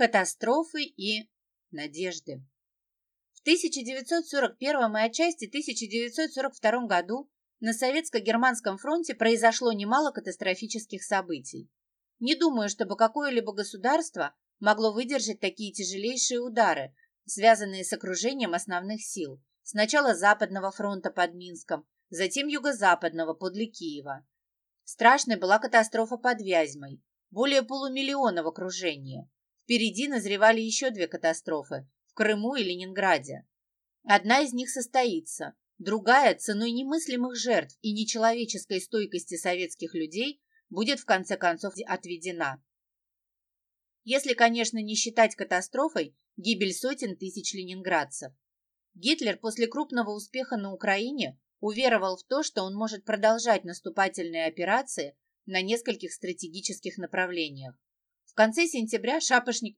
Катастрофы и надежды. В 1941 и отчасти 1942 году на Советско-Германском фронте произошло немало катастрофических событий. Не думаю, чтобы какое-либо государство могло выдержать такие тяжелейшие удары, связанные с окружением основных сил. Сначала Западного фронта под Минском, затем Юго-Западного подле Киева. Страшной была катастрофа под Вязьмой. Более полумиллиона в окружении. Впереди назревали еще две катастрофы в Крыму и Ленинграде. Одна из них состоится, другая ценой немыслимых жертв и нечеловеческой стойкости советских людей будет в конце концов отведена. Если, конечно, не считать катастрофой гибель сотен тысяч ленинградцев. Гитлер после крупного успеха на Украине уверовал в то, что он может продолжать наступательные операции на нескольких стратегических направлениях. В конце сентября Шапошник...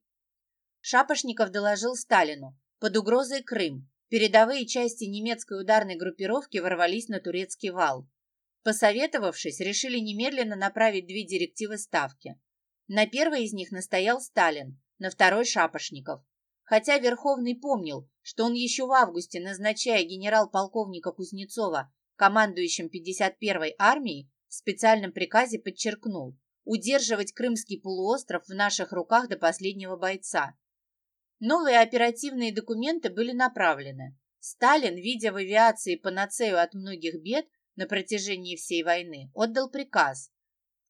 Шапошников доложил Сталину, под угрозой Крым, передовые части немецкой ударной группировки ворвались на турецкий вал. Посоветовавшись, решили немедленно направить две директивы ставки. На первой из них настоял Сталин, на второй – Шапошников. Хотя Верховный помнил, что он еще в августе, назначая генерал-полковника Кузнецова командующим 51-й армией, в специальном приказе подчеркнул удерживать Крымский полуостров в наших руках до последнего бойца. Новые оперативные документы были направлены. Сталин, видя в авиации панацею от многих бед на протяжении всей войны, отдал приказ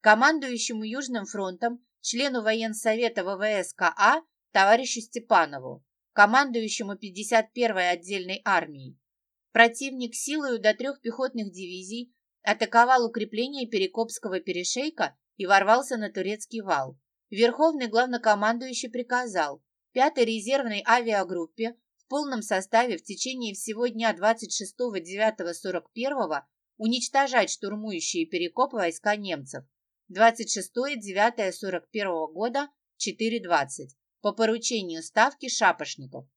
командующему Южным фронтом, члену военсовета ВВС КА товарищу Степанову, командующему 51-й отдельной армией. Противник силою до трех пехотных дивизий атаковал укрепление Перекопского перешейка и ворвался на турецкий вал. Верховный главнокомандующий приказал 5-й резервной авиагруппе в полном составе в течение всего дня 26-9-41 уничтожать штурмующие Перекоп войска немцев. 26-9-41 года 4.20 по поручению ставки Шапошников.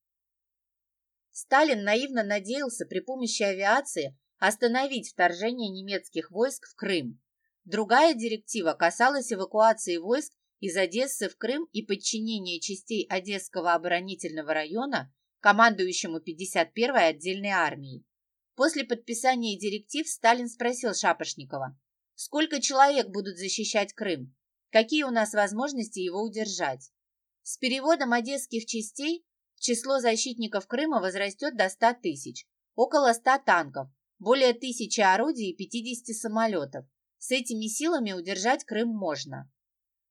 Сталин наивно надеялся при помощи авиации остановить вторжение немецких войск в Крым. Другая директива касалась эвакуации войск из Одессы в Крым и подчинения частей Одесского оборонительного района командующему 51-й отдельной армией. После подписания директив Сталин спросил Шапошникова, сколько человек будут защищать Крым, какие у нас возможности его удержать. С переводом одесских частей число защитников Крыма возрастет до 100 тысяч, около 100 танков, более тысячи орудий и 50 самолетов. С этими силами удержать Крым можно.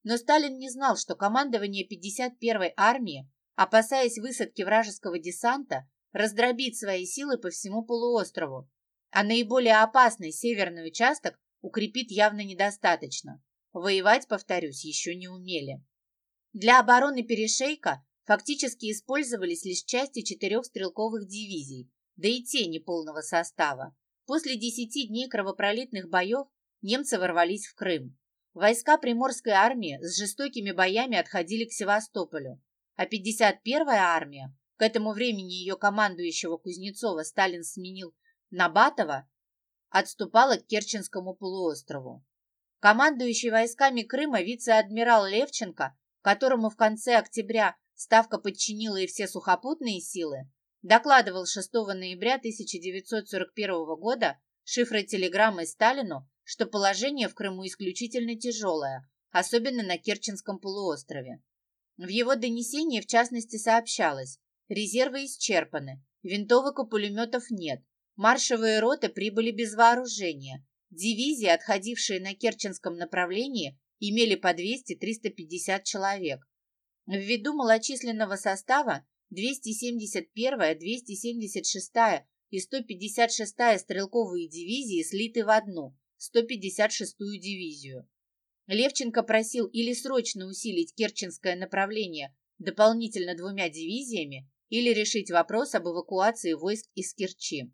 Но Сталин не знал, что командование 51-й армии, опасаясь высадки вражеского десанта, раздробит свои силы по всему полуострову, а наиболее опасный северный участок укрепит явно недостаточно. Воевать, повторюсь, еще не умели. Для обороны перешейка фактически использовались лишь части четырех стрелковых дивизий, да и те неполного состава. После десяти дней кровопролитных боев немцы ворвались в Крым. Войска Приморской армии с жестокими боями отходили к Севастополю, а 51-я армия, к этому времени ее командующего Кузнецова Сталин сменил Набатова, отступала к Керченскому полуострову. Командующий войсками Крыма вице-адмирал Левченко, которому в конце октября Ставка подчинила и все сухопутные силы, докладывал 6 ноября 1941 года шифрой телеграммы Сталину, что положение в Крыму исключительно тяжелое, особенно на Керченском полуострове. В его донесении, в частности, сообщалось, резервы исчерпаны, винтовок и пулеметов нет, маршевые роты прибыли без вооружения, дивизии, отходившие на Керченском направлении, имели по 200-350 человек. Ввиду малочисленного состава 271-я, 276-я и 156-я стрелковые дивизии слиты в одну, 156-ю дивизию. Левченко просил или срочно усилить Керченское направление дополнительно двумя дивизиями, или решить вопрос об эвакуации войск из Керчи.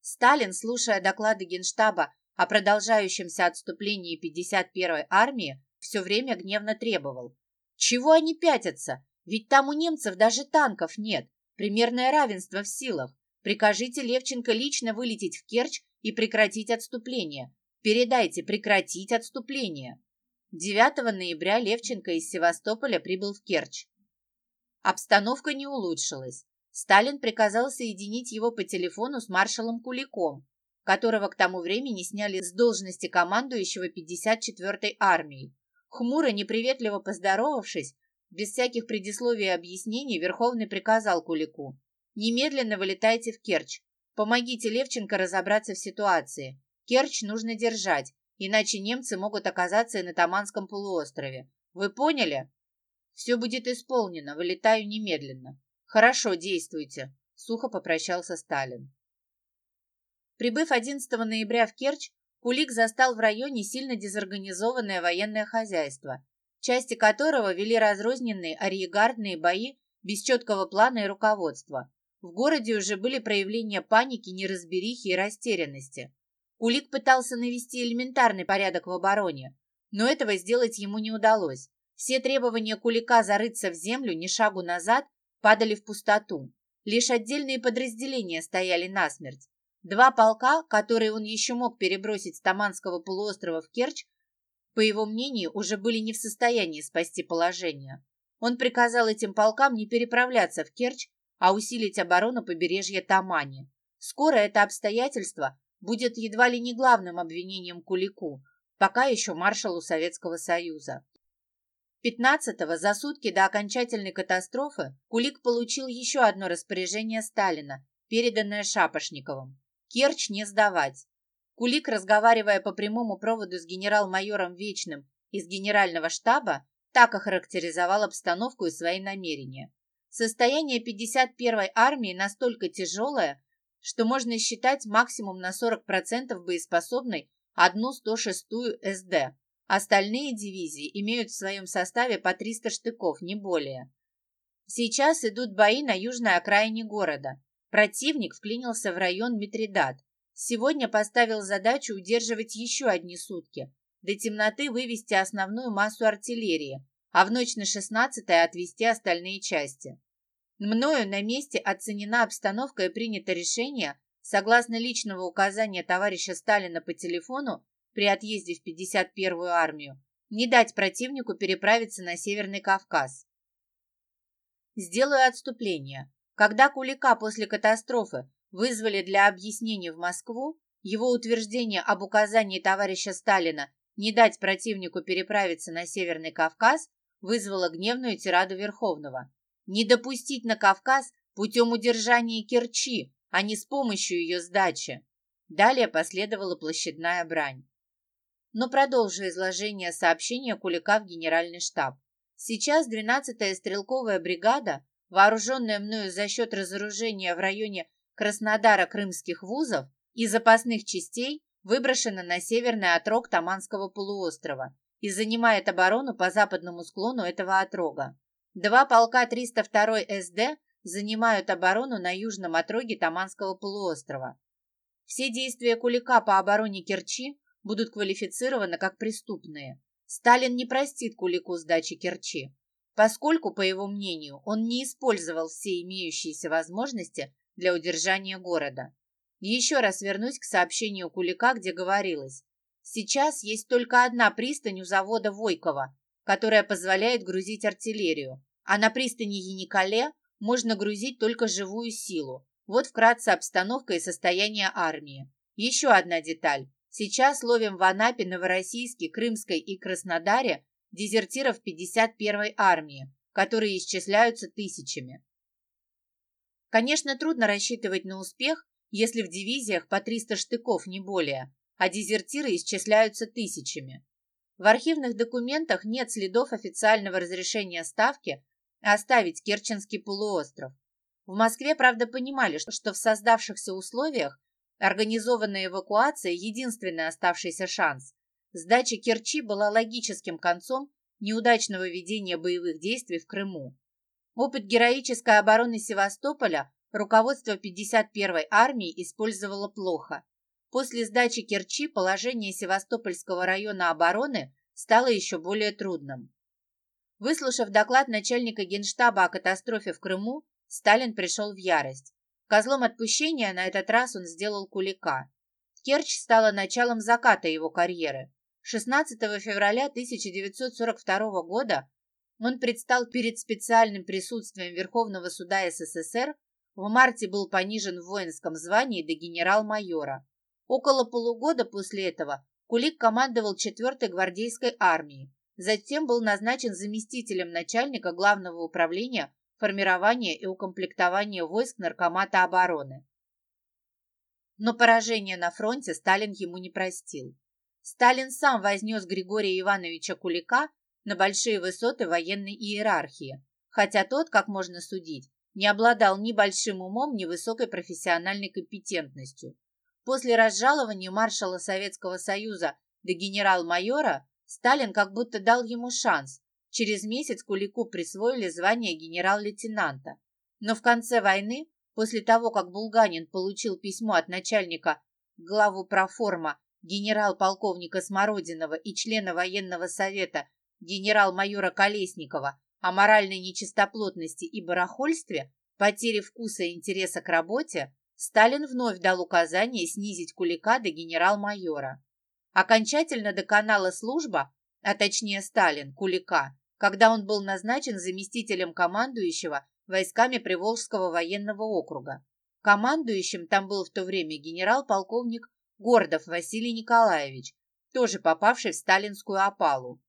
Сталин, слушая доклады Генштаба о продолжающемся отступлении 51-й армии, все время гневно требовал. Чего они пятятся? Ведь там у немцев даже танков нет. Примерное равенство в силах. Прикажите Левченко лично вылететь в Керчь и прекратить отступление. Передайте прекратить отступление. 9 ноября Левченко из Севастополя прибыл в Керчь. Обстановка не улучшилась. Сталин приказал соединить его по телефону с маршалом Куликом, которого к тому времени сняли с должности командующего 54-й армией. Хмуро, неприветливо поздоровавшись, без всяких предисловий и объяснений, Верховный приказал Кулику «Немедленно вылетайте в Керчь. Помогите Левченко разобраться в ситуации. Керчь нужно держать, иначе немцы могут оказаться и на Таманском полуострове. Вы поняли?» «Все будет исполнено. Вылетаю немедленно». «Хорошо, действуйте», — сухо попрощался Сталин. Прибыв 11 ноября в Керчь, Кулик застал в районе сильно дезорганизованное военное хозяйство, части которого вели разрозненные арьегардные бои без четкого плана и руководства. В городе уже были проявления паники, неразберихи и растерянности. Кулик пытался навести элементарный порядок в обороне, но этого сделать ему не удалось. Все требования Кулика зарыться в землю ни шагу назад падали в пустоту. Лишь отдельные подразделения стояли насмерть. Два полка, которые он еще мог перебросить с Таманского полуострова в Керчь, по его мнению, уже были не в состоянии спасти положение. Он приказал этим полкам не переправляться в Керчь, а усилить оборону побережья Тамани. Скоро это обстоятельство будет едва ли не главным обвинением Кулику, пока еще маршалу Советского Союза. 15-го, за сутки до окончательной катастрофы, Кулик получил еще одно распоряжение Сталина, переданное Шапошниковым. Керчь не сдавать. Кулик, разговаривая по прямому проводу с генерал-майором Вечным из генерального штаба, так охарактеризовал обстановку и свои намерения. Состояние 51-й армии настолько тяжелое, что можно считать максимум на 40% боеспособной одну 106-ю СД. Остальные дивизии имеют в своем составе по 300 штыков, не более. Сейчас идут бои на южной окраине города. Противник вклинился в район Митридат. Сегодня поставил задачу удерживать еще одни сутки. До темноты вывести основную массу артиллерии, а в ночь на 16-е отвести остальные части. Мною на месте оценена обстановка и принято решение, согласно личного указания товарища Сталина по телефону при отъезде в 51-ю армию, не дать противнику переправиться на Северный Кавказ. Сделаю отступление. Когда Кулика после катастрофы вызвали для объяснения в Москву, его утверждение об указании товарища Сталина не дать противнику переправиться на Северный Кавказ вызвало гневную тираду Верховного. Не допустить на Кавказ путем удержания Керчи, а не с помощью ее сдачи. Далее последовала площадная брань. Но продолжу изложение сообщения Кулика в генеральный штаб. Сейчас 12-я стрелковая бригада вооруженная мною за счет разоружения в районе Краснодара крымских вузов и запасных частей, выброшена на северный отрог Таманского полуострова и занимает оборону по западному склону этого отрога. Два полка 302 СД занимают оборону на южном отроге Таманского полуострова. Все действия Кулика по обороне Керчи будут квалифицированы как преступные. Сталин не простит Кулику сдачи Керчи поскольку, по его мнению, он не использовал все имеющиеся возможности для удержания города. Еще раз вернусь к сообщению Кулика, где говорилось, сейчас есть только одна пристань у завода Войкова, которая позволяет грузить артиллерию, а на пристани Яникале можно грузить только живую силу. Вот вкратце обстановка и состояние армии. Еще одна деталь. Сейчас ловим в Анапе, Новороссийске, Крымской и Краснодаре дезертиров 51-й армии, которые исчисляются тысячами. Конечно, трудно рассчитывать на успех, если в дивизиях по 300 штыков, не более, а дезертиры исчисляются тысячами. В архивных документах нет следов официального разрешения Ставки оставить Керченский полуостров. В Москве, правда, понимали, что в создавшихся условиях организованная эвакуация – единственный оставшийся шанс, Сдача Керчи была логическим концом неудачного ведения боевых действий в Крыму. Опыт героической обороны Севастополя руководство 51-й армии использовало плохо. После сдачи Керчи положение Севастопольского района обороны стало еще более трудным. Выслушав доклад начальника генштаба о катастрофе в Крыму, Сталин пришел в ярость. Козлом отпущения на этот раз он сделал Кулика. Керчь стала началом заката его карьеры. 16 февраля 1942 года он предстал перед специальным присутствием Верховного суда СССР, в марте был понижен в воинском звании до генерал-майора. Около полугода после этого Кулик командовал 4-й гвардейской армией, затем был назначен заместителем начальника Главного управления формирования и укомплектования войск Наркомата обороны. Но поражение на фронте Сталин ему не простил. Сталин сам вознес Григория Ивановича Кулика на большие высоты военной иерархии, хотя тот, как можно судить, не обладал ни большим умом, ни высокой профессиональной компетентностью. После разжалования маршала Советского Союза до генерал-майора Сталин как будто дал ему шанс. Через месяц Кулику присвоили звание генерал-лейтенанта. Но в конце войны, после того, как Булганин получил письмо от начальника главу проформа генерал-полковника Смородинова и члена военного совета генерал-майора Колесникова о моральной нечистоплотности и барахольстве, потере вкуса и интереса к работе, Сталин вновь дал указание снизить Кулика до генерал-майора. Окончательно доконала служба, а точнее Сталин, Кулика, когда он был назначен заместителем командующего войсками Приволжского военного округа. Командующим там был в то время генерал-полковник Гордов Василий Николаевич, тоже попавший в сталинскую опалу.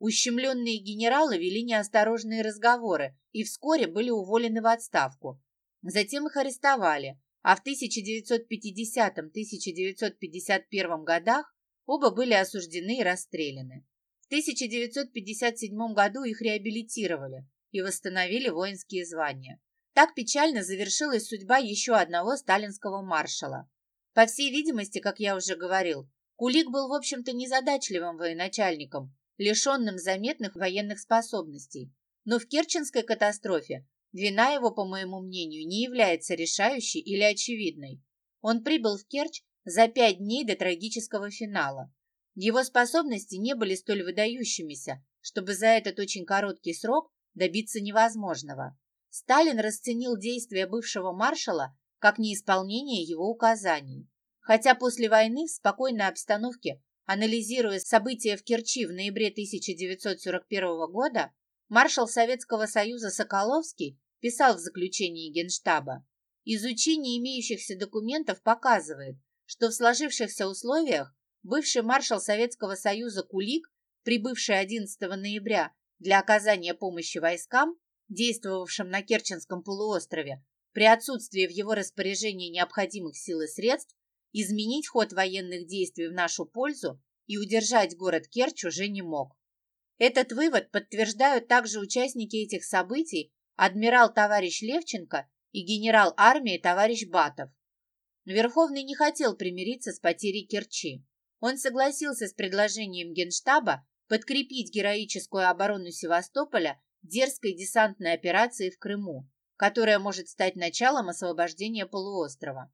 Ущемленные генералы вели неосторожные разговоры и вскоре были уволены в отставку. Затем их арестовали, а в 1950-1951 годах оба были осуждены и расстреляны. В 1957 году их реабилитировали и восстановили воинские звания. Так печально завершилась судьба еще одного сталинского маршала. По всей видимости, как я уже говорил, Кулик был, в общем-то, незадачливым военачальником, лишенным заметных военных способностей. Но в Керченской катастрофе вина его, по моему мнению, не является решающей или очевидной. Он прибыл в Керчь за пять дней до трагического финала. Его способности не были столь выдающимися, чтобы за этот очень короткий срок добиться невозможного. Сталин расценил действия бывшего маршала как неисполнение его указаний. Хотя после войны в спокойной обстановке, анализируя события в Керчи в ноябре 1941 года, маршал Советского Союза Соколовский писал в заключении Генштаба, изучение имеющихся документов показывает, что в сложившихся условиях бывший маршал Советского Союза Кулик, прибывший 11 ноября для оказания помощи войскам, действовавшим на Керченском полуострове, при отсутствии в его распоряжении необходимых сил и средств, изменить ход военных действий в нашу пользу и удержать город Керчь уже не мог. Этот вывод подтверждают также участники этих событий адмирал товарищ Левченко и генерал армии товарищ Батов. Верховный не хотел примириться с потерей Керчи. Он согласился с предложением Генштаба подкрепить героическую оборону Севастополя дерзкой десантной операцией в Крыму, которая может стать началом освобождения полуострова.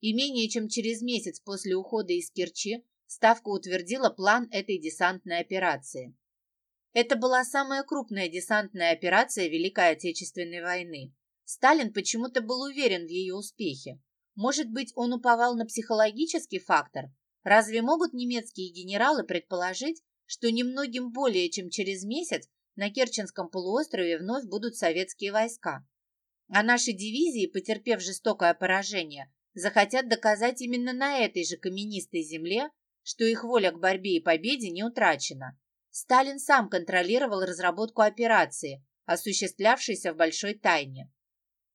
И менее чем через месяц после ухода из Керчи Ставка утвердила план этой десантной операции. Это была самая крупная десантная операция Великой Отечественной войны. Сталин почему-то был уверен в ее успехе. Может быть, он уповал на психологический фактор? Разве могут немецкие генералы предположить, что немногим более чем через месяц на Керченском полуострове вновь будут советские войска? А наши дивизии, потерпев жестокое поражение, захотят доказать именно на этой же каменистой земле, что их воля к борьбе и победе не утрачена. Сталин сам контролировал разработку операции, осуществлявшейся в большой тайне.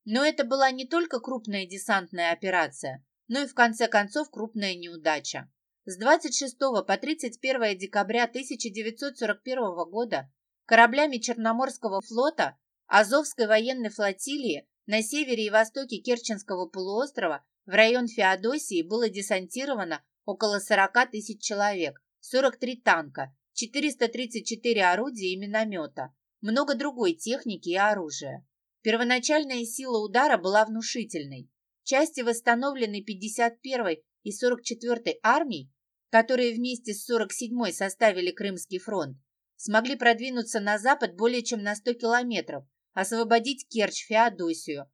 Но это была не только крупная десантная операция, но и в конце концов крупная неудача. С 26 по 31 декабря 1941 года кораблями Черноморского флота Азовской военной флотилии на севере и востоке Керченского полуострова в район Феодосии было десантировано около 40 тысяч человек, 43 танка, 434 орудия и миномета, много другой техники и оружия. Первоначальная сила удара была внушительной. Части, восстановленной 51-й и 44-й армией, которые вместе с 47-й составили Крымский фронт, смогли продвинуться на запад более чем на 100 километров, освободить Керчь, Феодосию.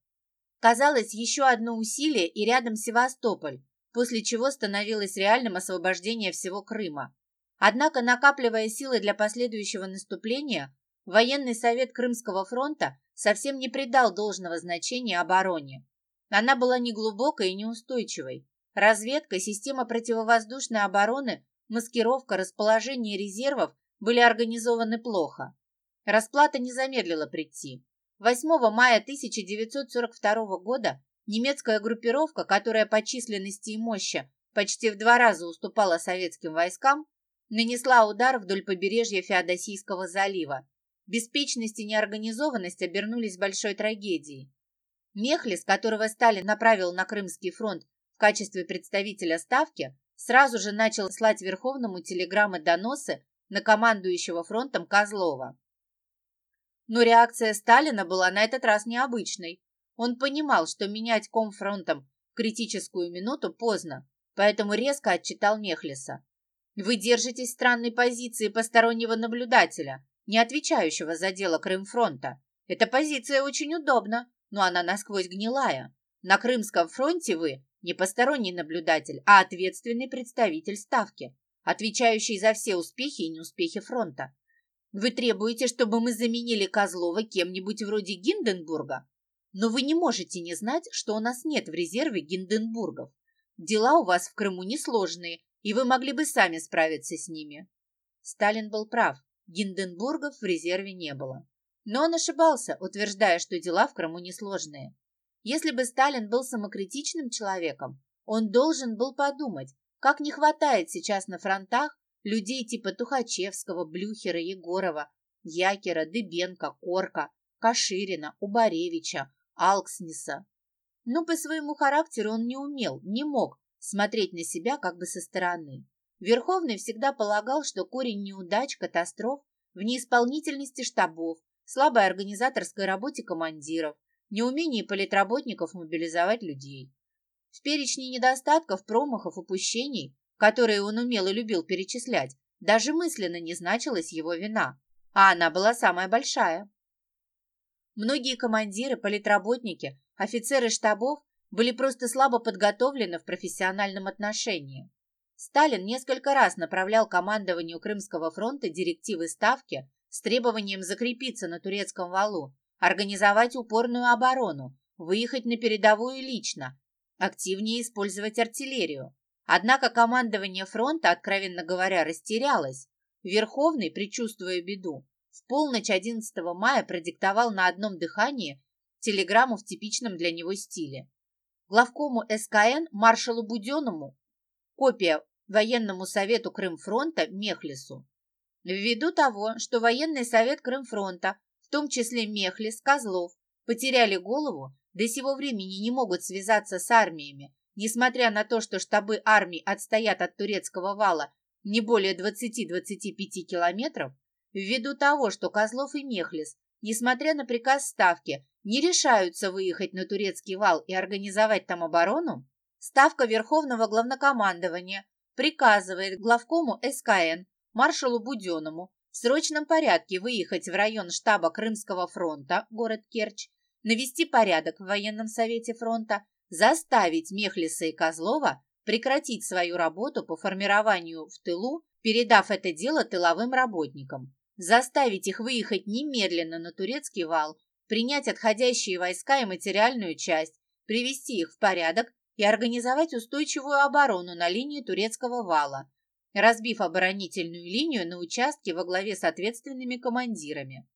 Казалось, еще одно усилие и рядом Севастополь, после чего становилось реальным освобождение всего Крыма. Однако, накапливая силы для последующего наступления, военный совет Крымского фронта совсем не придал должного значения обороне. Она была неглубокой и неустойчивой. Разведка, система противовоздушной обороны, маскировка, расположение резервов были организованы плохо. Расплата не замедлила прийти. 8 мая 1942 года немецкая группировка, которая по численности и мощи почти в два раза уступала советским войскам, нанесла удар вдоль побережья Феодосийского залива. Беспечность и неорганизованность обернулись большой трагедией. Мехлис, которого Сталин направил на Крымский фронт в качестве представителя Ставки, сразу же начал слать Верховному телеграммы-доносы на командующего фронтом Козлова. Но реакция Сталина была на этот раз необычной. Он понимал, что менять комфронтом в критическую минуту поздно, поэтому резко отчитал Мехлиса. «Вы держитесь странной позиции постороннего наблюдателя, не отвечающего за дело Крымфронта. Эта позиция очень удобна, но она насквозь гнилая. На Крымском фронте вы не посторонний наблюдатель, а ответственный представитель Ставки, отвечающий за все успехи и неуспехи фронта. Вы требуете, чтобы мы заменили Козлова кем-нибудь вроде Гинденбурга? Но вы не можете не знать, что у нас нет в резерве Гинденбургов. Дела у вас в Крыму несложные, и вы могли бы сами справиться с ними. Сталин был прав. Гинденбургов в резерве не было. Но он ошибался, утверждая, что дела в Крыму несложные. Если бы Сталин был самокритичным человеком, он должен был подумать, как не хватает сейчас на фронтах людей типа Тухачевского, Блюхера, Егорова, Якера, Дыбенко, Корка, Каширина, Убаревича, Алкснеса. Но по своему характеру он не умел, не мог смотреть на себя как бы со стороны. Верховный всегда полагал, что корень неудач, катастроф в неисполнительности штабов, слабой организаторской работе командиров, неумении политработников мобилизовать людей. В перечне недостатков, промахов, упущений которые он умел и любил перечислять, даже мысленно не значилась его вина, а она была самая большая. Многие командиры, политработники, офицеры штабов были просто слабо подготовлены в профессиональном отношении. Сталин несколько раз направлял командованию Крымского фронта директивы Ставки с требованием закрепиться на турецком валу, организовать упорную оборону, выехать на передовую лично, активнее использовать артиллерию. Однако командование фронта, откровенно говоря, растерялось. Верховный, предчувствуя беду, в полночь 11 мая продиктовал на одном дыхании телеграмму в типичном для него стиле. Главкому СКН маршалу Буденному копия военному совету Крымфронта Мехлису. Ввиду того, что военный совет Крымфронта, в том числе Мехлис, Козлов, потеряли голову, до сего времени не могут связаться с армиями, Несмотря на то, что штабы армий отстоят от турецкого вала не более 20-25 километров, ввиду того, что Козлов и Мехлис, несмотря на приказ Ставки, не решаются выехать на турецкий вал и организовать там оборону, Ставка Верховного Главнокомандования приказывает главкому СКН маршалу Буденному в срочном порядке выехать в район штаба Крымского фронта, город Керчь, навести порядок в военном совете фронта, заставить Мехлиса и Козлова прекратить свою работу по формированию в тылу, передав это дело тыловым работникам, заставить их выехать немедленно на турецкий вал, принять отходящие войска и материальную часть, привести их в порядок и организовать устойчивую оборону на линии турецкого вала, разбив оборонительную линию на участке во главе с ответственными командирами.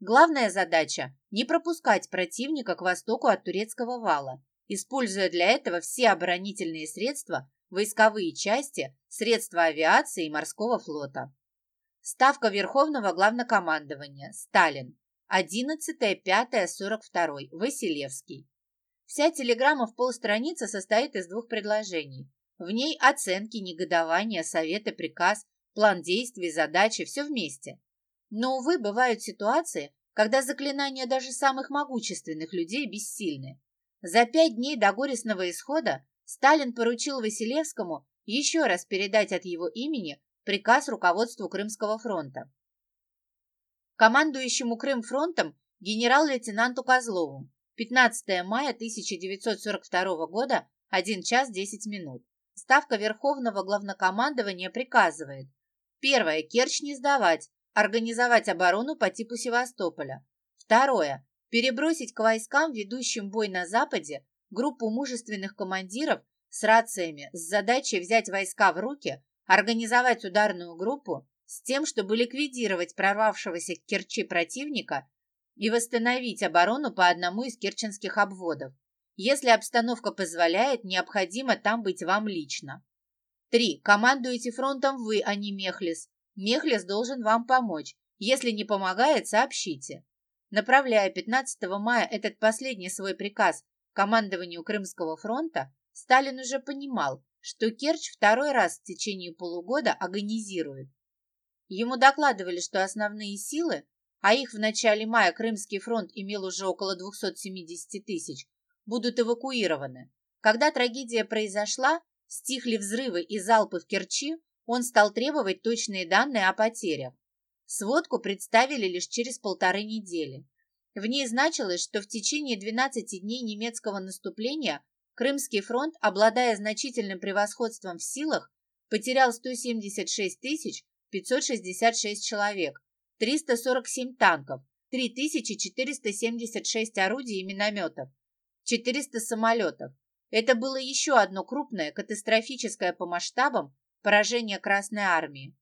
Главная задача – не пропускать противника к востоку от турецкого вала, используя для этого все оборонительные средства, войсковые части, средства авиации и морского флота. Ставка Верховного Главнокомандования. Сталин. 11.05.42. Василевский. Вся телеграмма в полстраницы состоит из двух предложений. В ней оценки, негодования, советы, приказ, план действий, задачи – все вместе. Но, увы, бывают ситуации, когда заклинания даже самых могущественных людей бессильны. За пять дней до горестного исхода Сталин поручил Василевскому еще раз передать от его имени приказ руководству Крымского фронта. Командующему Крымфронтом генерал-лейтенанту Козлову 15 мая 1942 года 1 час 10 минут. Ставка Верховного Главнокомандования приказывает Первое. Керчь не сдавать, организовать оборону по типу Севастополя. Второе. Перебросить к войскам, ведущим бой на Западе, группу мужественных командиров с рациями с задачей взять войска в руки, организовать ударную группу с тем, чтобы ликвидировать прорвавшегося к Керчи противника и восстановить оборону по одному из керченских обводов. Если обстановка позволяет, необходимо там быть вам лично. 3. Командуете фронтом вы, а не Мехлис. Мехлис должен вам помочь. Если не помогает, сообщите. Направляя 15 мая этот последний свой приказ командованию Крымского фронта, Сталин уже понимал, что Керчь второй раз в течение полугода агонизирует. Ему докладывали, что основные силы, а их в начале мая Крымский фронт имел уже около 270 тысяч, будут эвакуированы. Когда трагедия произошла, стихли взрывы и залпы в Керчи, он стал требовать точные данные о потерях. Сводку представили лишь через полторы недели. В ней значилось, что в течение 12 дней немецкого наступления Крымский фронт, обладая значительным превосходством в силах, потерял 176 566 человек, 347 танков, 3476 орудий и минометов, 400 самолетов. Это было еще одно крупное, катастрофическое по масштабам поражение Красной Армии.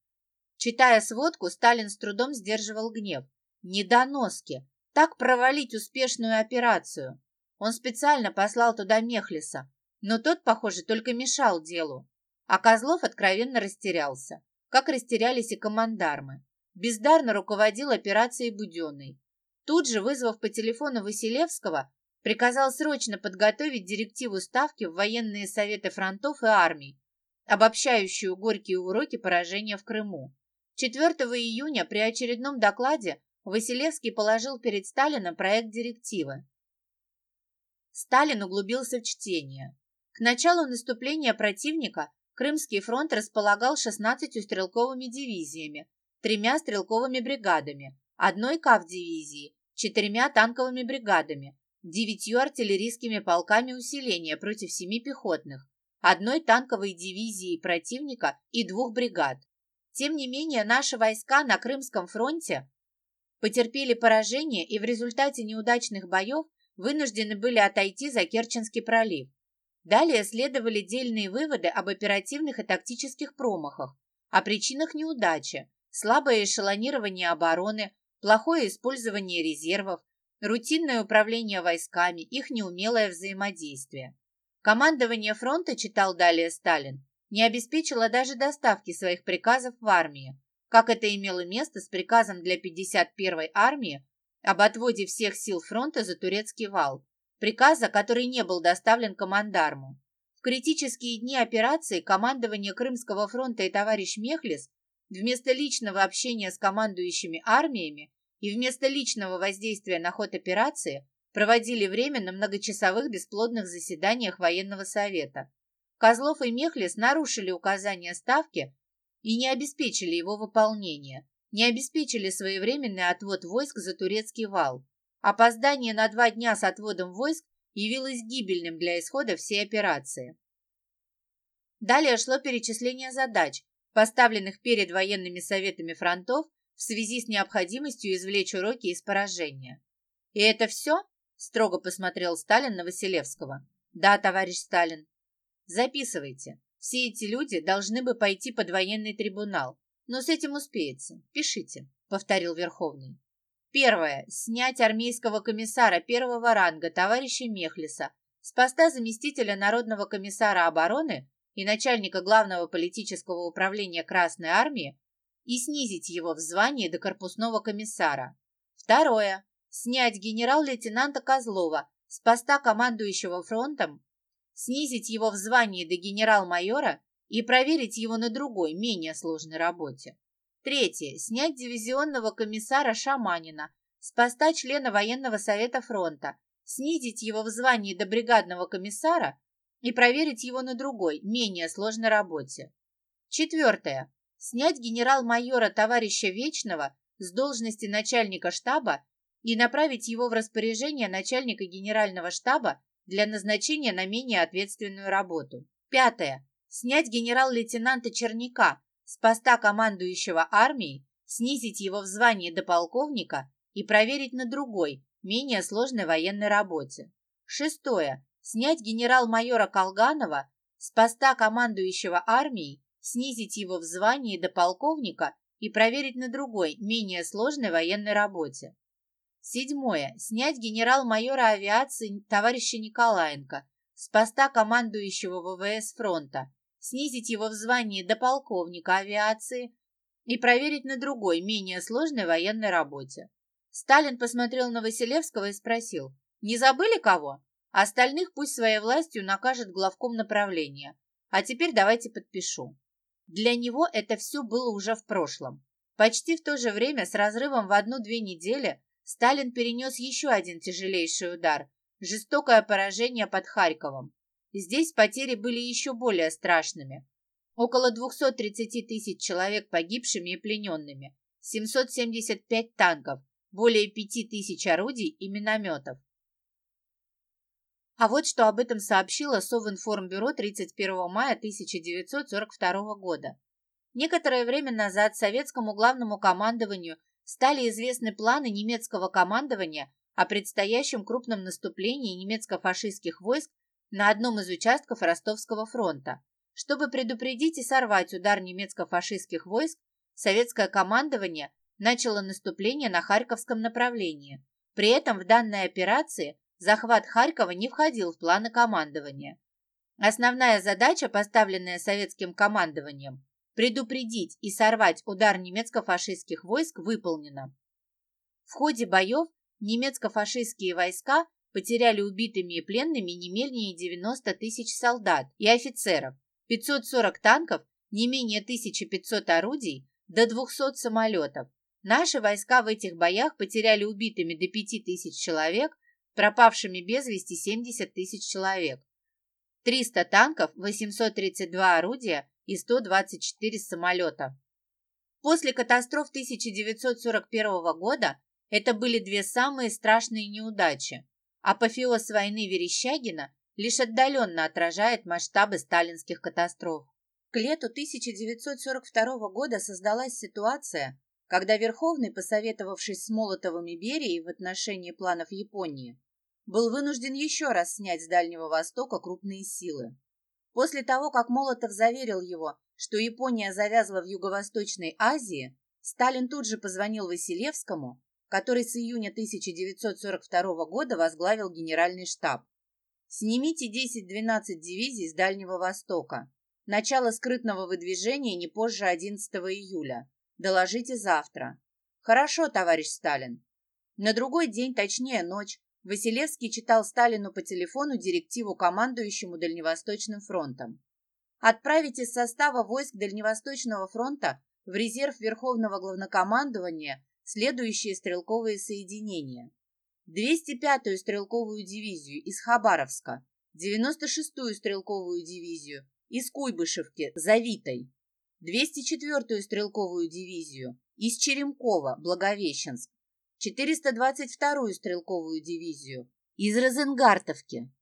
Читая сводку, Сталин с трудом сдерживал гнев. Недоноски! Так провалить успешную операцию! Он специально послал туда Мехлиса, но тот, похоже, только мешал делу. А Козлов откровенно растерялся, как растерялись и командармы. Бездарно руководил операцией Буденной. Тут же, вызвав по телефону Василевского, приказал срочно подготовить директиву Ставки в военные советы фронтов и армий, обобщающую горькие уроки поражения в Крыму. 4 июня при очередном докладе Василевский положил перед Сталином проект директивы. Сталин углубился в чтение. К началу наступления противника Крымский фронт располагал 16 стрелковыми дивизиями, тремя стрелковыми бригадами, одной КАВ-дивизией, четырьмя танковыми бригадами, девятью артиллерийскими полками усиления против семи пехотных, одной танковой дивизии противника и двух бригад. Тем не менее, наши войска на Крымском фронте потерпели поражение и в результате неудачных боев вынуждены были отойти за Керченский пролив. Далее следовали дельные выводы об оперативных и тактических промахах, о причинах неудачи, слабое эшелонирование обороны, плохое использование резервов, рутинное управление войсками, их неумелое взаимодействие. Командование фронта, читал далее Сталин, не обеспечило даже доставки своих приказов в армии, как это имело место с приказом для 51-й армии об отводе всех сил фронта за турецкий вал, приказа, который не был доставлен командарму. В критические дни операции командование Крымского фронта и товарищ Мехлис вместо личного общения с командующими армиями и вместо личного воздействия на ход операции проводили время на многочасовых бесплодных заседаниях военного совета. Козлов и Мехлис нарушили указания Ставки и не обеспечили его выполнение, не обеспечили своевременный отвод войск за турецкий вал. Опоздание на два дня с отводом войск явилось гибельным для исхода всей операции. Далее шло перечисление задач, поставленных перед военными советами фронтов в связи с необходимостью извлечь уроки из поражения. «И это все?» – строго посмотрел Сталин на Василевского. «Да, товарищ Сталин». «Записывайте. Все эти люди должны бы пойти под военный трибунал. Но с этим успеется. Пишите», – повторил Верховный. Первое. Снять армейского комиссара первого ранга товарища Мехлиса с поста заместителя Народного комиссара обороны и начальника главного политического управления Красной Армии и снизить его в звании до корпусного комиссара. Второе. Снять генерал-лейтенанта Козлова с поста командующего фронтом, снизить его в звании до генерал-майора и проверить его на другой, менее сложной работе. Третье. Снять дивизионного комиссара Шаманина с поста члена военного совета фронта, снизить его в звании до бригадного комиссара и проверить его на другой, менее сложной работе. Четвертое снять генерал-майора товарища Вечного с должности начальника штаба и направить его в распоряжение начальника генерального штаба для назначения на менее ответственную работу. Пятое. Снять генерал-лейтенанта Черняка с поста командующего армией, снизить его в звании до полковника и проверить на другой, менее сложной военной работе. Шестое. Снять генерал-майора Колганова с поста командующего армией, снизить его в звании до полковника и проверить на другой, менее сложной военной работе. Седьмое. Снять генерал-майора авиации товарища Николаенко с поста командующего ВВС фронта, снизить его в звании до полковника авиации и проверить на другой, менее сложной военной работе. Сталин посмотрел на Василевского и спросил, «Не забыли кого? Остальных пусть своей властью накажет главком направления. А теперь давайте подпишу». Для него это все было уже в прошлом. Почти в то же время, с разрывом в одну-две недели, Сталин перенес еще один тяжелейший удар – жестокое поражение под Харьковом. Здесь потери были еще более страшными. Около 230 тысяч человек погибшими и плененными, 775 танков, более 5 тысяч орудий и минометов. А вот что об этом сообщило Совинформбюро 31 мая 1942 года. Некоторое время назад советскому главному командованию стали известны планы немецкого командования о предстоящем крупном наступлении немецко-фашистских войск на одном из участков Ростовского фронта. Чтобы предупредить и сорвать удар немецко-фашистских войск, советское командование начало наступление на Харьковском направлении. При этом в данной операции захват Харькова не входил в планы командования. Основная задача, поставленная советским командованием, предупредить и сорвать удар немецко-фашистских войск, выполнена. В ходе боев немецко-фашистские войска потеряли убитыми и пленными не менее 90 тысяч солдат и офицеров, 540 танков, не менее 1500 орудий, до 200 самолетов. Наши войска в этих боях потеряли убитыми до 5000 человек, пропавшими без вести 70 тысяч человек. 300 танков, 832 орудия и 124 самолета. После катастроф 1941 года это были две самые страшные неудачи. Апофеоз войны Верещагина лишь отдаленно отражает масштабы сталинских катастроф. К лету 1942 года создалась ситуация, когда Верховный, посоветовавшись с Молотовым и Берией в отношении планов Японии, был вынужден еще раз снять с Дальнего Востока крупные силы. После того, как Молотов заверил его, что Япония завязла в Юго-Восточной Азии, Сталин тут же позвонил Василевскому, который с июня 1942 года возглавил Генеральный штаб. «Снимите 10-12 дивизий с Дальнего Востока. Начало скрытного выдвижения не позже 11 июля. Доложите завтра». «Хорошо, товарищ Сталин». На другой день, точнее ночь, Василевский читал Сталину по телефону директиву командующему Дальневосточным фронтом. Отправить из состава войск Дальневосточного фронта в резерв Верховного главнокомандования следующие стрелковые соединения. 205-ю стрелковую дивизию из Хабаровска, 96-ю стрелковую дивизию из Куйбышевки, Завитой, 204-ю стрелковую дивизию из Черемкова, Благовещенск, 422-ю стрелковую дивизию из Розенгартовки,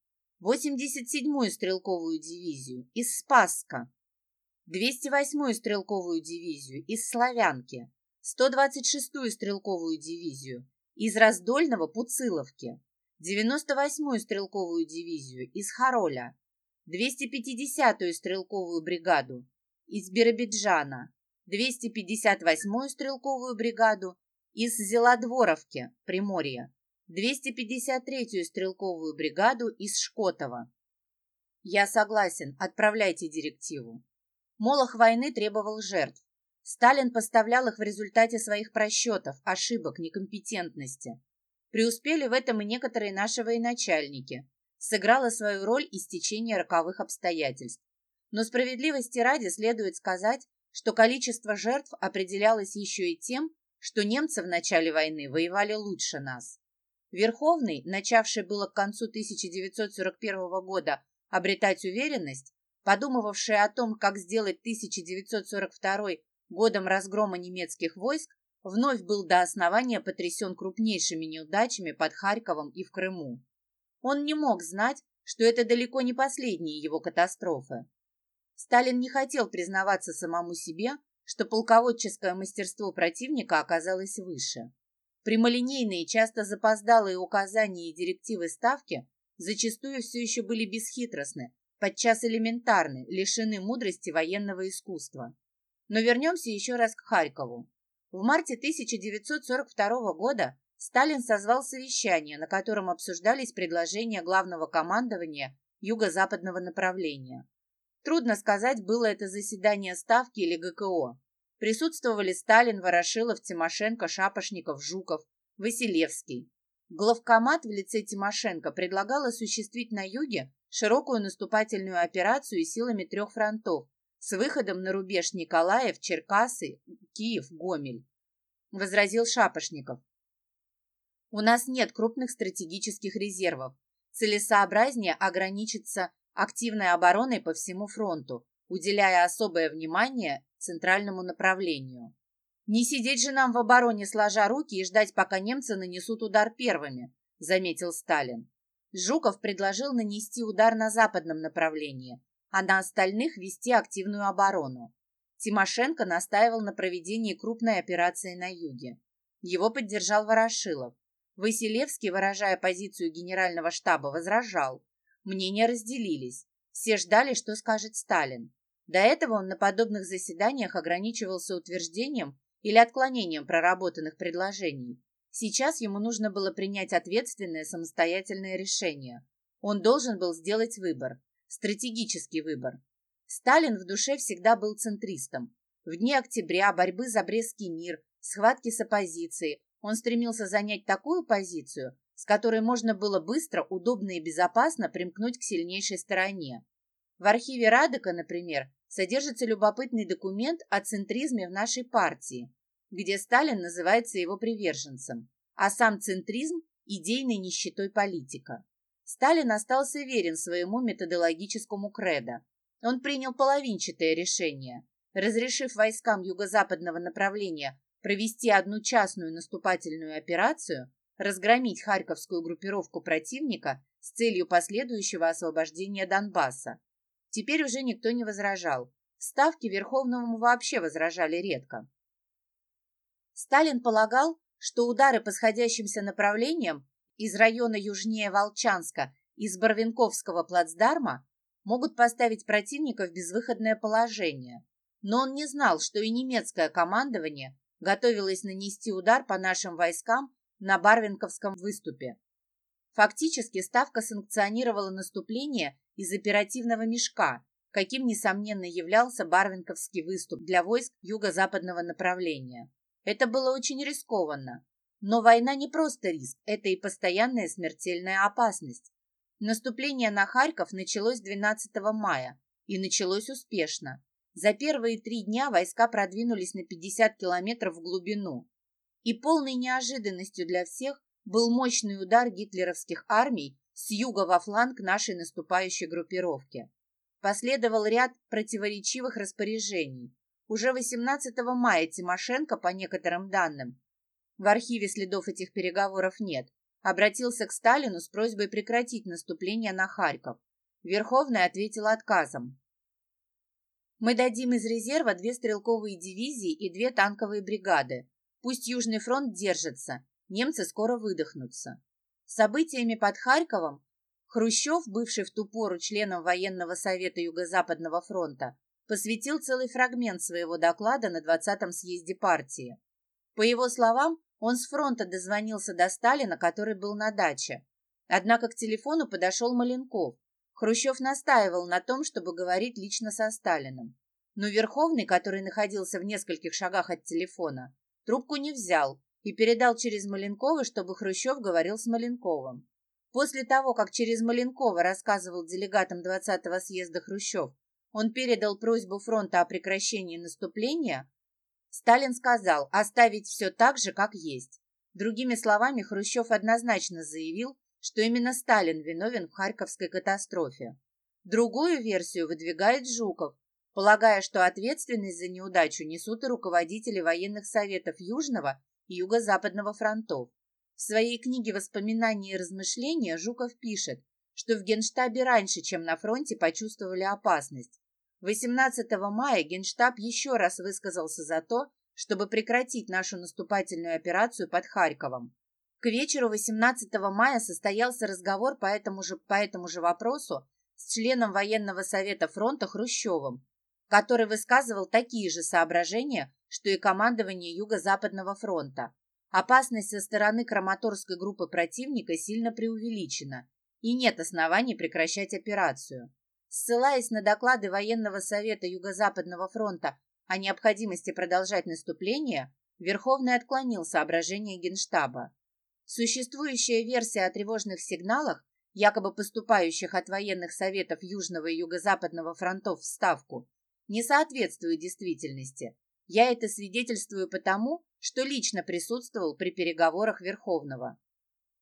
87-ю стрелковую дивизию из Спасска, 208-ю стрелковую дивизию из Славянки, 126-ю стрелковую дивизию из Раздольного Пуциловки, 98-ю стрелковую дивизию из Хароля, 250-ю стрелковую бригаду из Биробиджана, 258-ю стрелковую бригаду из Зелодворовки, Приморья, 253-ю стрелковую бригаду из Шкотова. Я согласен, отправляйте директиву. Молох войны требовал жертв. Сталин поставлял их в результате своих просчетов, ошибок, некомпетентности. Преуспели в этом и некоторые наши военачальники. Сыграло свою роль истечение роковых обстоятельств. Но справедливости ради следует сказать, что количество жертв определялось еще и тем, что немцы в начале войны воевали лучше нас. Верховный, начавший было к концу 1941 года обретать уверенность, подумывавший о том, как сделать 1942 годом разгрома немецких войск, вновь был до основания потрясен крупнейшими неудачами под Харьковом и в Крыму. Он не мог знать, что это далеко не последние его катастрофы. Сталин не хотел признаваться самому себе, что полководческое мастерство противника оказалось выше. Прямолинейные, часто запоздалые указания и директивы Ставки зачастую все еще были бесхитростны, подчас элементарны, лишены мудрости военного искусства. Но вернемся еще раз к Харькову. В марте 1942 года Сталин созвал совещание, на котором обсуждались предложения главного командования юго-западного направления. Трудно сказать, было это заседание Ставки или ГКО. Присутствовали Сталин, Ворошилов, Тимошенко, Шапошников, Жуков, Василевский. Главкомат в лице Тимошенко предлагал осуществить на юге широкую наступательную операцию силами трех фронтов с выходом на рубеж Николаев, Черкасы, Киев, Гомель. Возразил Шапошников. У нас нет крупных стратегических резервов. Целесообразнее ограничиться активной обороной по всему фронту, уделяя особое внимание центральному направлению. Не сидеть же нам в обороне, сложа руки, и ждать, пока немцы нанесут удар первыми, заметил Сталин. Жуков предложил нанести удар на западном направлении, а на остальных вести активную оборону. Тимошенко настаивал на проведении крупной операции на юге. Его поддержал Ворошилов. Василевский, выражая позицию генерального штаба, возражал. Мнения разделились. Все ждали, что скажет Сталин. До этого он на подобных заседаниях ограничивался утверждением или отклонением проработанных предложений. Сейчас ему нужно было принять ответственное самостоятельное решение. Он должен был сделать выбор, стратегический выбор. Сталин в душе всегда был центристом. В дни октября борьбы за Брестский мир, схватки с оппозицией, он стремился занять такую позицию, с которой можно было быстро, удобно и безопасно примкнуть к сильнейшей стороне. В архиве Радека, например, содержится любопытный документ о центризме в нашей партии, где Сталин называется его приверженцем, а сам центризм – идейной нищетой политика. Сталин остался верен своему методологическому кредо. Он принял половинчатое решение, разрешив войскам юго-западного направления провести одну частную наступательную операцию, разгромить харьковскую группировку противника с целью последующего освобождения Донбасса. Теперь уже никто не возражал. Ставки Верховному вообще возражали редко. Сталин полагал, что удары по сходящимся направлениям из района южнее Волчанска, из Барвинковского плацдарма могут поставить противника в безвыходное положение. Но он не знал, что и немецкое командование готовилось нанести удар по нашим войскам на Барвинковском выступе. Фактически Ставка санкционировала наступление из оперативного мешка, каким, несомненно, являлся Барвинковский выступ для войск юго-западного направления. Это было очень рискованно. Но война не просто риск, это и постоянная смертельная опасность. Наступление на Харьков началось 12 мая, и началось успешно. За первые три дня войска продвинулись на 50 километров в глубину, и полной неожиданностью для всех был мощный удар гитлеровских армий с юга во фланг нашей наступающей группировки. Последовал ряд противоречивых распоряжений. Уже 18 мая Тимошенко, по некоторым данным, в архиве следов этих переговоров нет, обратился к Сталину с просьбой прекратить наступление на Харьков. Верховный ответил отказом. Мы дадим из резерва две стрелковые дивизии и две танковые бригады. Пусть Южный фронт держится, немцы скоро выдохнутся. Событиями под Харьковом Хрущев, бывший в ту пору членом военного совета Юго-Западного фронта, посвятил целый фрагмент своего доклада на 20-м съезде партии. По его словам, он с фронта дозвонился до Сталина, который был на даче. Однако к телефону подошел Маленков. Хрущев настаивал на том, чтобы говорить лично со Сталиным. Но Верховный, который находился в нескольких шагах от телефона, Трубку не взял и передал через Маленкова, чтобы Хрущев говорил с Маленковым. После того, как через Маленкова рассказывал делегатам 20-го съезда Хрущев, он передал просьбу фронта о прекращении наступления, Сталин сказал оставить все так же, как есть. Другими словами, Хрущев однозначно заявил, что именно Сталин виновен в Харьковской катастрофе. Другую версию выдвигает Жуков, полагая, что ответственность за неудачу несут и руководители военных советов Южного и Юго-Западного фронтов. В своей книге «Воспоминания и размышления» Жуков пишет, что в Генштабе раньше, чем на фронте, почувствовали опасность. 18 мая Генштаб еще раз высказался за то, чтобы прекратить нашу наступательную операцию под Харьковом. К вечеру 18 мая состоялся разговор по этому же, по этому же вопросу с членом военного совета фронта Хрущевым, который высказывал такие же соображения, что и командование Юго-Западного фронта. Опасность со стороны Краматорской группы противника сильно преувеличена, и нет оснований прекращать операцию. Ссылаясь на доклады военного совета Юго-Западного фронта о необходимости продолжать наступление, Верховный отклонил соображения Генштаба. Существующая версия о тревожных сигналах, якобы поступающих от военных советов Южного и Юго-Западного фронтов в Ставку, не соответствует действительности. Я это свидетельствую потому, что лично присутствовал при переговорах Верховного.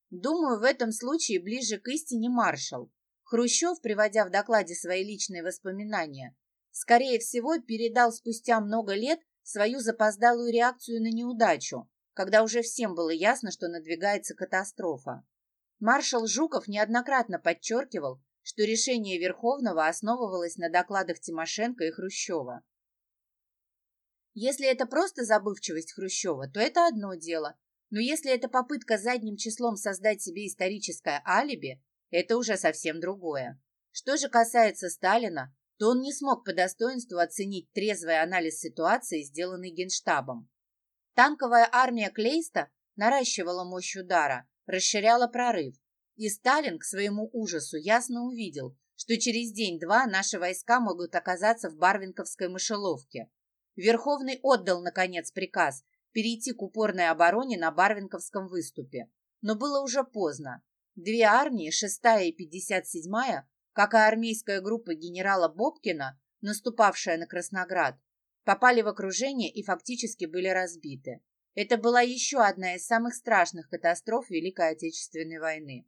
Думаю, в этом случае ближе к истине маршал, Хрущев, приводя в докладе свои личные воспоминания, скорее всего, передал спустя много лет свою запоздалую реакцию на неудачу, когда уже всем было ясно, что надвигается катастрофа. Маршал Жуков неоднократно подчеркивал, что решение Верховного основывалось на докладах Тимошенко и Хрущева. Если это просто забывчивость Хрущева, то это одно дело, но если это попытка задним числом создать себе историческое алиби, это уже совсем другое. Что же касается Сталина, то он не смог по достоинству оценить трезвый анализ ситуации, сделанный Генштабом. Танковая армия Клейста наращивала мощь удара, расширяла прорыв, и Сталин к своему ужасу ясно увидел, что через день-два наши войска могут оказаться в Барвинковской мышеловке. Верховный отдал, наконец, приказ перейти к упорной обороне на Барвинковском выступе. Но было уже поздно. Две армии, 6-я и 57-я, как и армейская группа генерала Бобкина, наступавшая на Красноград, попали в окружение и фактически были разбиты. Это была еще одна из самых страшных катастроф Великой Отечественной войны.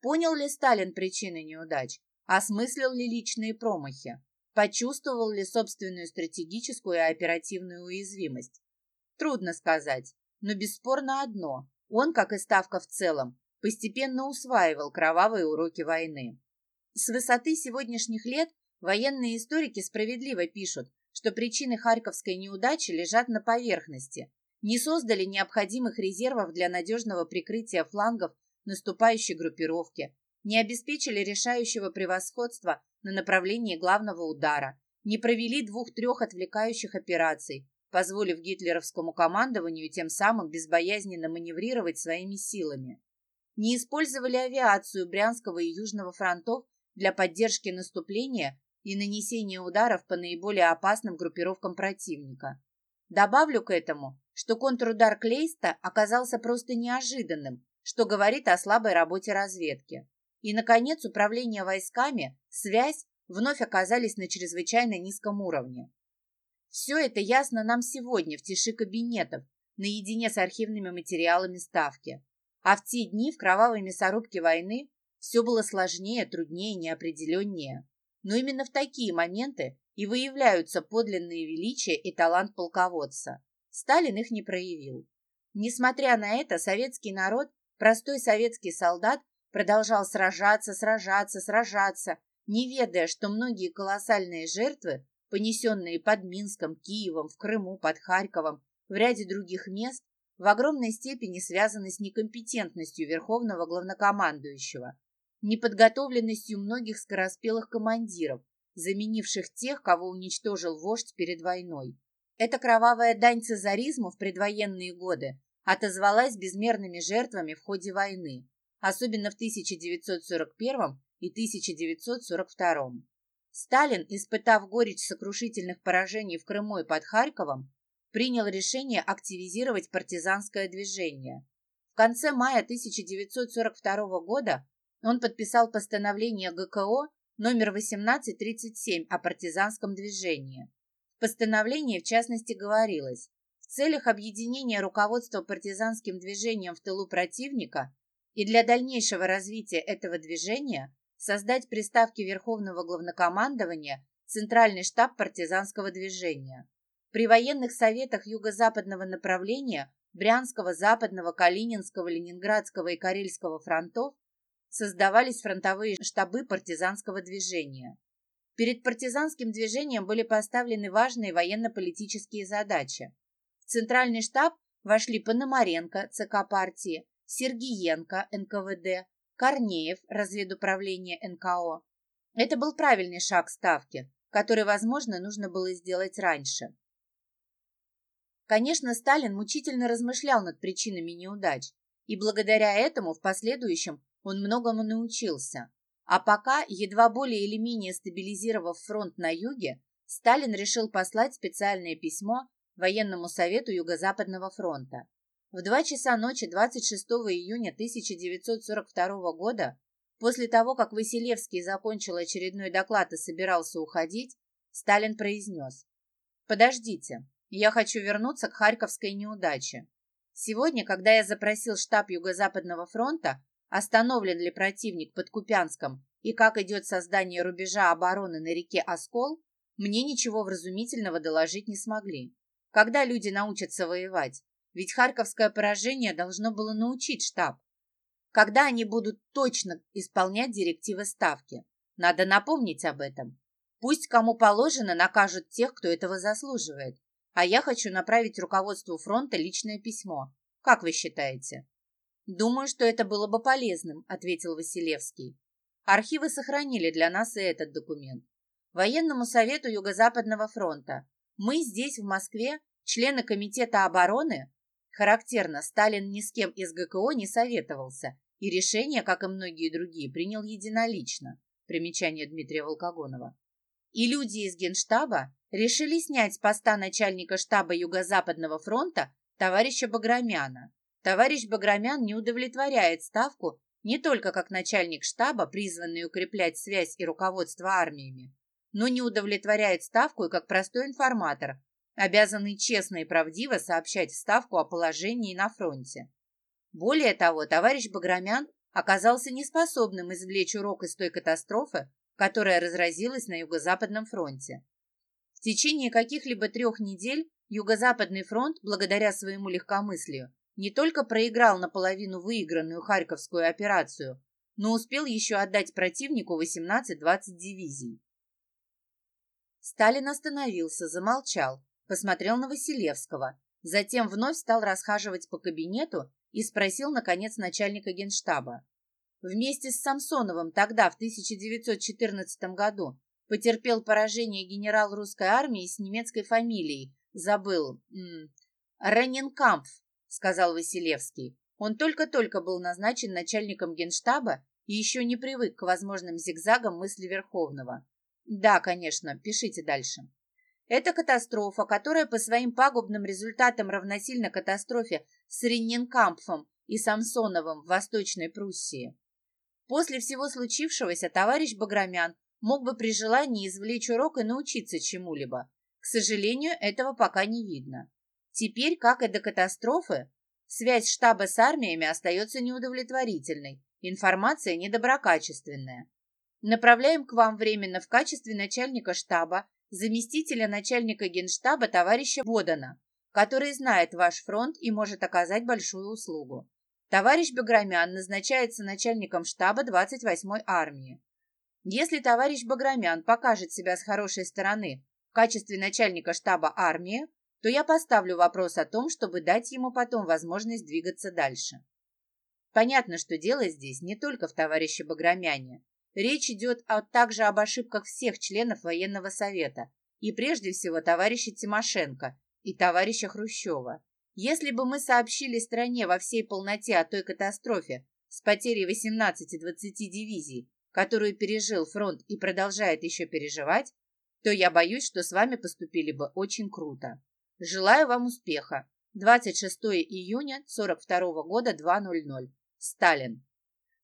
Понял ли Сталин причины неудач? Осмыслил ли личные промахи? Почувствовал ли собственную стратегическую и оперативную уязвимость? Трудно сказать, но бесспорно одно. Он, как и Ставка в целом, постепенно усваивал кровавые уроки войны. С высоты сегодняшних лет военные историки справедливо пишут, что причины Харьковской неудачи лежат на поверхности, не создали необходимых резервов для надежного прикрытия флангов наступающей группировки, не обеспечили решающего превосходства на направлении главного удара, не провели двух-трех отвлекающих операций, позволив гитлеровскому командованию тем самым безбоязненно маневрировать своими силами не использовали авиацию Брянского и Южного фронтов для поддержки наступления и нанесения ударов по наиболее опасным группировкам противника. Добавлю к этому, что контрудар Клейста оказался просто неожиданным, что говорит о слабой работе разведки. И, наконец, управление войсками, связь вновь оказались на чрезвычайно низком уровне. Все это ясно нам сегодня в тиши кабинетов, наедине с архивными материалами Ставки. А в те дни в кровавой мясорубке войны все было сложнее, труднее, неопределеннее. Но именно в такие моменты и выявляются подлинные величие и талант полководца. Сталин их не проявил. Несмотря на это, советский народ, простой советский солдат, продолжал сражаться, сражаться, сражаться, не ведая, что многие колоссальные жертвы, понесенные под Минском, Киевом, в Крыму, под Харьковом, в ряде других мест, в огромной степени связаны с некомпетентностью верховного главнокомандующего, неподготовленностью многих скороспелых командиров, заменивших тех, кого уничтожил вождь перед войной. Эта кровавая дань цезаризму в предвоенные годы отозвалась безмерными жертвами в ходе войны, особенно в 1941 и 1942. Сталин, испытав горечь сокрушительных поражений в Крыму и под Харьковом, принял решение активизировать партизанское движение. В конце мая 1942 года он подписал постановление ГКО номер 1837 о партизанском движении. В постановлении, в частности, говорилось, в целях объединения руководства партизанским движением в тылу противника и для дальнейшего развития этого движения создать при ставке Верховного Главнокомандования Центральный штаб партизанского движения. При военных советах юго-западного направления Брянского, Западного, Калининского, Ленинградского и Карельского фронтов создавались фронтовые штабы партизанского движения. Перед партизанским движением были поставлены важные военно-политические задачи. В центральный штаб вошли Пономаренко, ЦК партии, Сергиенко, НКВД, Корнеев, разведуправление НКО. Это был правильный шаг ставки, который, возможно, нужно было сделать раньше. Конечно, Сталин мучительно размышлял над причинами неудач, и благодаря этому в последующем он многому научился. А пока, едва более или менее стабилизировав фронт на юге, Сталин решил послать специальное письмо Военному совету Юго-Западного фронта. В 2 часа ночи 26 июня 1942 года, после того, как Василевский закончил очередной доклад и собирался уходить, Сталин произнес «Подождите, я хочу вернуться к Харьковской неудаче. Сегодня, когда я запросил штаб Юго-Западного фронта, остановлен ли противник под Купянском и как идет создание рубежа обороны на реке Оскол, мне ничего вразумительного доложить не смогли. Когда люди научатся воевать? Ведь Харьковское поражение должно было научить штаб. Когда они будут точно исполнять директивы Ставки? Надо напомнить об этом. Пусть кому положено накажут тех, кто этого заслуживает. А я хочу направить руководству фронта личное письмо. Как вы считаете? Думаю, что это было бы полезным, ответил Василевский. Архивы сохранили для нас и этот документ. Военному совету Юго-Западного фронта. Мы здесь, в Москве, члены Комитета обороны. Характерно, Сталин ни с кем из ГКО не советовался, и решение, как и многие другие, принял единолично. Примечание Дмитрия Волкогонова. И люди из Генштаба решили снять с поста начальника штаба Юго-Западного фронта товарища Баграмяна. Товарищ Баграмян не удовлетворяет ставку не только как начальник штаба, призванный укреплять связь и руководство армиями, но не удовлетворяет ставку и как простой информатор, обязанный честно и правдиво сообщать ставку о положении на фронте. Более того, товарищ Баграмян оказался неспособным извлечь урок из той катастрофы, которая разразилась на Юго-Западном фронте. В течение каких-либо трех недель Юго-Западный фронт, благодаря своему легкомыслию, не только проиграл наполовину выигранную Харьковскую операцию, но успел еще отдать противнику 18-20 дивизий. Сталин остановился, замолчал, посмотрел на Василевского, затем вновь стал расхаживать по кабинету и спросил, наконец, начальника генштаба. Вместе с Самсоновым тогда, в 1914 году, Потерпел поражение генерал русской армии с немецкой фамилией. Забыл. Реннинкампф, сказал Василевский. Он только-только был назначен начальником генштаба и еще не привык к возможным зигзагам мысли Верховного. Да, конечно, пишите дальше. Это катастрофа, которая по своим пагубным результатам равносильна катастрофе с Реннинкампфом и Самсоновым в Восточной Пруссии. После всего случившегося товарищ Баграмян мог бы при желании извлечь урок и научиться чему-либо. К сожалению, этого пока не видно. Теперь, как и до катастрофы, связь штаба с армиями остается неудовлетворительной, информация недоброкачественная. Направляем к вам временно в качестве начальника штаба заместителя начальника генштаба товарища Бодана, который знает ваш фронт и может оказать большую услугу. Товарищ Баграмян назначается начальником штаба 28-й армии. Если товарищ Баграмян покажет себя с хорошей стороны в качестве начальника штаба армии, то я поставлю вопрос о том, чтобы дать ему потом возможность двигаться дальше. Понятно, что дело здесь не только в товарище Баграмяне. Речь идет а также об ошибках всех членов военного совета и прежде всего товарища Тимошенко и товарища Хрущева. Если бы мы сообщили стране во всей полноте о той катастрофе с потерей 18-20 дивизий, которую пережил фронт и продолжает еще переживать, то я боюсь, что с вами поступили бы очень круто. Желаю вам успеха. 26 июня 42 года 2.00. Сталин.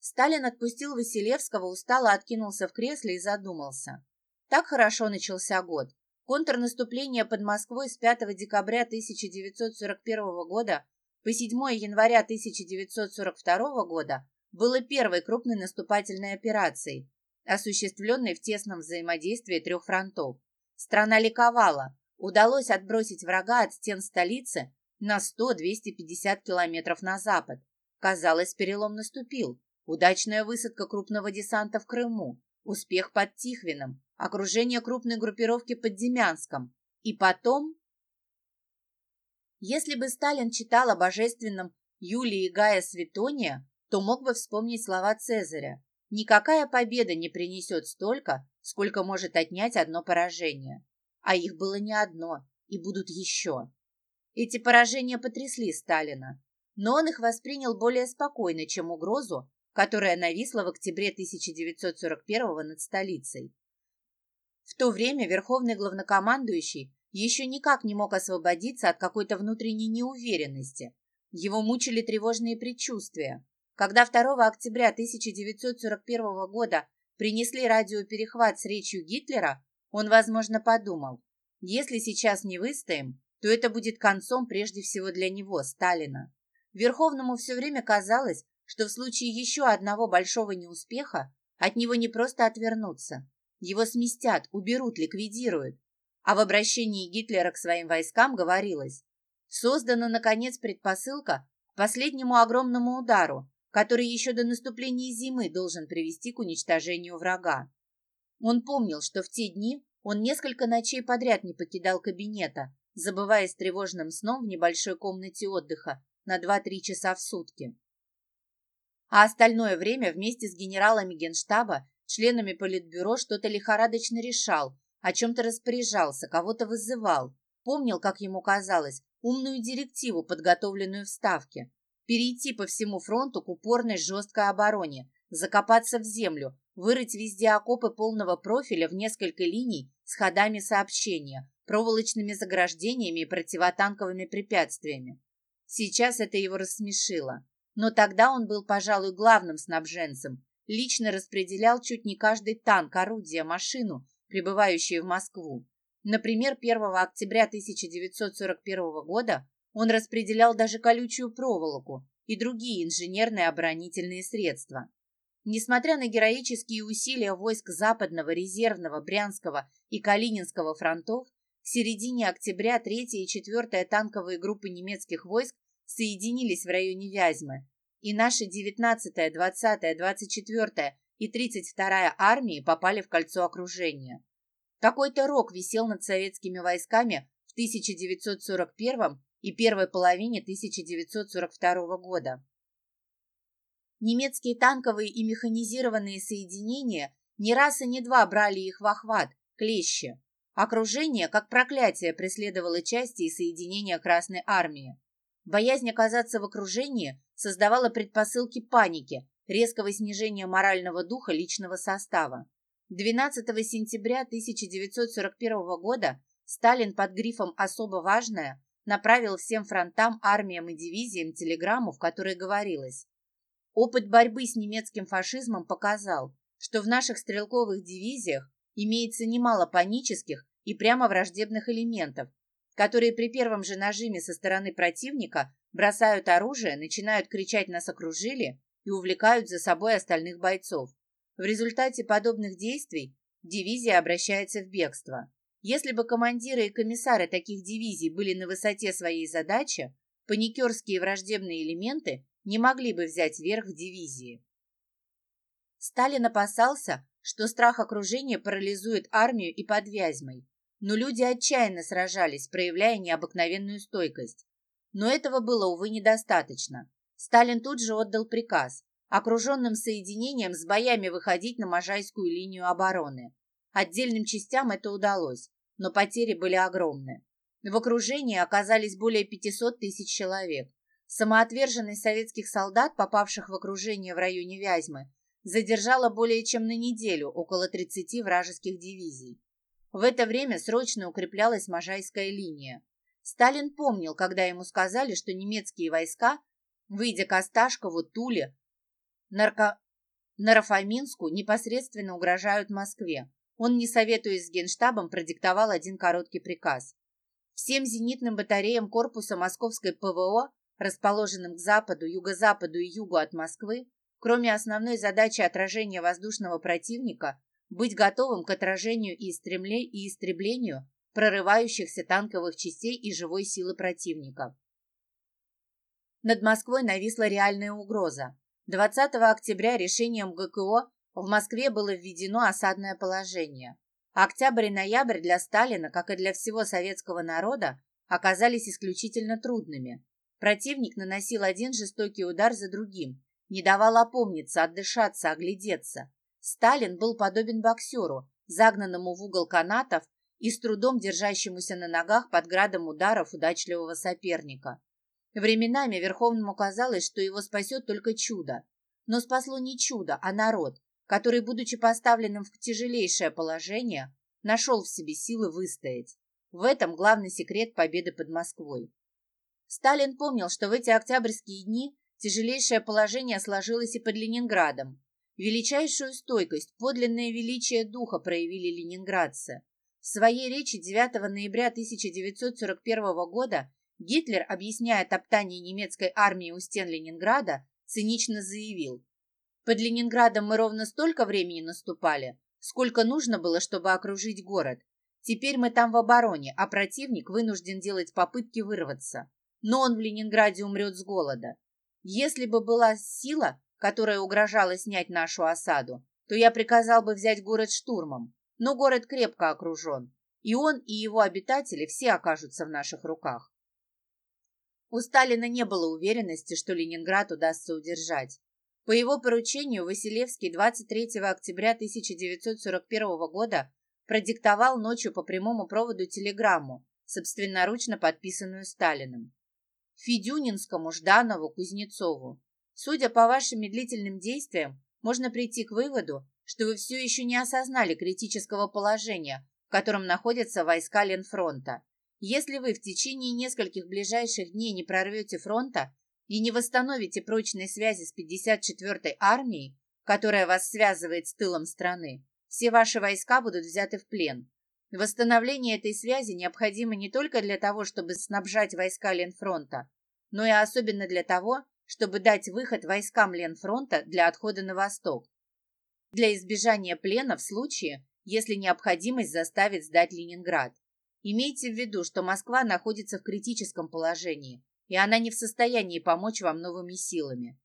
Сталин отпустил Василевского, устало откинулся в кресле и задумался. Так хорошо начался год. Контрнаступление под Москвой с 5 декабря 1941 года по 7 января 1942 года было первой крупной наступательной операцией, осуществленной в тесном взаимодействии трех фронтов. Страна ликовала. Удалось отбросить врага от стен столицы на 100-250 километров на запад. Казалось, перелом наступил. Удачная высадка крупного десанта в Крыму, успех под Тихвином, окружение крупной группировки под Демянском. И потом... Если бы Сталин читал о божественном Юлии Гая Светония, то мог бы вспомнить слова Цезаря. Никакая победа не принесет столько, сколько может отнять одно поражение. А их было не одно, и будут еще. Эти поражения потрясли Сталина, но он их воспринял более спокойно, чем угрозу, которая нависла в октябре 1941 над столицей. В то время верховный главнокомандующий еще никак не мог освободиться от какой-то внутренней неуверенности. Его мучили тревожные предчувствия. Когда 2 октября 1941 года принесли радиоперехват с речью Гитлера, он, возможно, подумал, если сейчас не выстоим, то это будет концом прежде всего для него, Сталина. Верховному все время казалось, что в случае еще одного большого неуспеха от него не просто отвернутся, его сместят, уберут, ликвидируют. А в обращении Гитлера к своим войскам говорилось, создана, наконец, предпосылка к последнему огромному удару, который еще до наступления зимы должен привести к уничтожению врага. Он помнил, что в те дни он несколько ночей подряд не покидал кабинета, забываясь тревожным сном в небольшой комнате отдыха на 2-3 часа в сутки. А остальное время вместе с генералами генштаба, членами политбюро что-то лихорадочно решал, о чем-то распоряжался, кого-то вызывал, помнил, как ему казалось, умную директиву, подготовленную в Ставке, перейти по всему фронту к упорной жесткой обороне, закопаться в землю, вырыть везде окопы полного профиля в несколько линий с ходами сообщения, проволочными заграждениями и противотанковыми препятствиями. Сейчас это его рассмешило. Но тогда он был, пожалуй, главным снабженцем, лично распределял чуть не каждый танк, орудие, машину, прибывающие в Москву. Например, 1 октября 1941 года он распределял даже колючую проволоку и другие инженерные оборонительные средства. Несмотря на героические усилия войск Западного, Резервного, Брянского и Калининского фронтов, к середине октября 3 и 4 танковые группы немецких войск соединились в районе Вязьмы, и наши 19-я, 20-я, 24-я и 32-я армии попали в кольцо окружения. Какой-то рок висел над советскими войсками в 1941 и первой половине 1942 года. Немецкие танковые и механизированные соединения не раз и не два брали их в охват, клещи. Окружение, как проклятие, преследовало части и соединения Красной Армии. Боязнь оказаться в окружении создавала предпосылки паники, резкого снижения морального духа личного состава. 12 сентября 1941 года Сталин под грифом «Особо важное» направил всем фронтам, армиям и дивизиям телеграмму, в которой говорилось «Опыт борьбы с немецким фашизмом показал, что в наших стрелковых дивизиях имеется немало панических и прямо враждебных элементов, которые при первом же нажиме со стороны противника бросают оружие, начинают кричать «нас окружили» и увлекают за собой остальных бойцов. В результате подобных действий дивизия обращается в бегство. Если бы командиры и комиссары таких дивизий были на высоте своей задачи, паникерские враждебные элементы не могли бы взять верх в дивизии. Сталин опасался, что страх окружения парализует армию и под Вязьмой, но люди отчаянно сражались, проявляя необыкновенную стойкость. Но этого было, увы, недостаточно. Сталин тут же отдал приказ окруженным соединениям с боями выходить на Можайскую линию обороны. Отдельным частям это удалось, но потери были огромны. В окружении оказались более 500 тысяч человек. Самоотверженность советских солдат, попавших в окружение в районе Вязьмы, задержала более чем на неделю около 30 вражеских дивизий. В это время срочно укреплялась Можайская линия. Сталин помнил, когда ему сказали, что немецкие войска, выйдя к Осташкову, Туле, Нарко... Нарафаминску, непосредственно угрожают Москве. Он, не советуясь с Генштабом, продиктовал один короткий приказ. Всем зенитным батареям корпуса Московской ПВО, расположенным к западу, юго-западу и югу от Москвы, кроме основной задачи отражения воздушного противника, быть готовым к отражению и, стремле... и истреблению прорывающихся танковых частей и живой силы противника. Над Москвой нависла реальная угроза. 20 октября решением ГКО в Москве было введено осадное положение. Октябрь и ноябрь для Сталина, как и для всего советского народа, оказались исключительно трудными. Противник наносил один жестокий удар за другим, не давал опомниться, отдышаться, оглядеться. Сталин был подобен боксеру, загнанному в угол канатов и с трудом держащемуся на ногах под градом ударов удачливого соперника. Временами Верховному казалось, что его спасет только чудо. Но спасло не чудо, а народ, который, будучи поставленным в тяжелейшее положение, нашел в себе силы выстоять. В этом главный секрет победы под Москвой. Сталин помнил, что в эти октябрьские дни тяжелейшее положение сложилось и под Ленинградом. Величайшую стойкость, подлинное величие духа проявили ленинградцы. В своей речи 9 ноября 1941 года Гитлер, объясняя топтание немецкой армии у стен Ленинграда, цинично заявил, «Под Ленинградом мы ровно столько времени наступали, сколько нужно было, чтобы окружить город. Теперь мы там в обороне, а противник вынужден делать попытки вырваться. Но он в Ленинграде умрет с голода. Если бы была сила, которая угрожала снять нашу осаду, то я приказал бы взять город штурмом. Но город крепко окружен, и он, и его обитатели все окажутся в наших руках. У Сталина не было уверенности, что Ленинград удастся удержать. По его поручению Василевский 23 октября 1941 года продиктовал ночью по прямому проводу телеграмму, собственноручно подписанную Сталиным. Федюнинскому, Жданову, Кузнецову. Судя по вашим медлительным действиям, можно прийти к выводу, что вы все еще не осознали критического положения, в котором находятся войска Ленфронта. Если вы в течение нескольких ближайших дней не прорвете фронта и не восстановите прочные связи с 54-й армией, которая вас связывает с тылом страны, все ваши войска будут взяты в плен. Восстановление этой связи необходимо не только для того, чтобы снабжать войска Ленфронта, но и особенно для того, чтобы дать выход войскам Ленфронта для отхода на восток. Для избежания плена в случае, если необходимость заставит сдать Ленинград. Имейте в виду, что Москва находится в критическом положении, и она не в состоянии помочь вам новыми силами.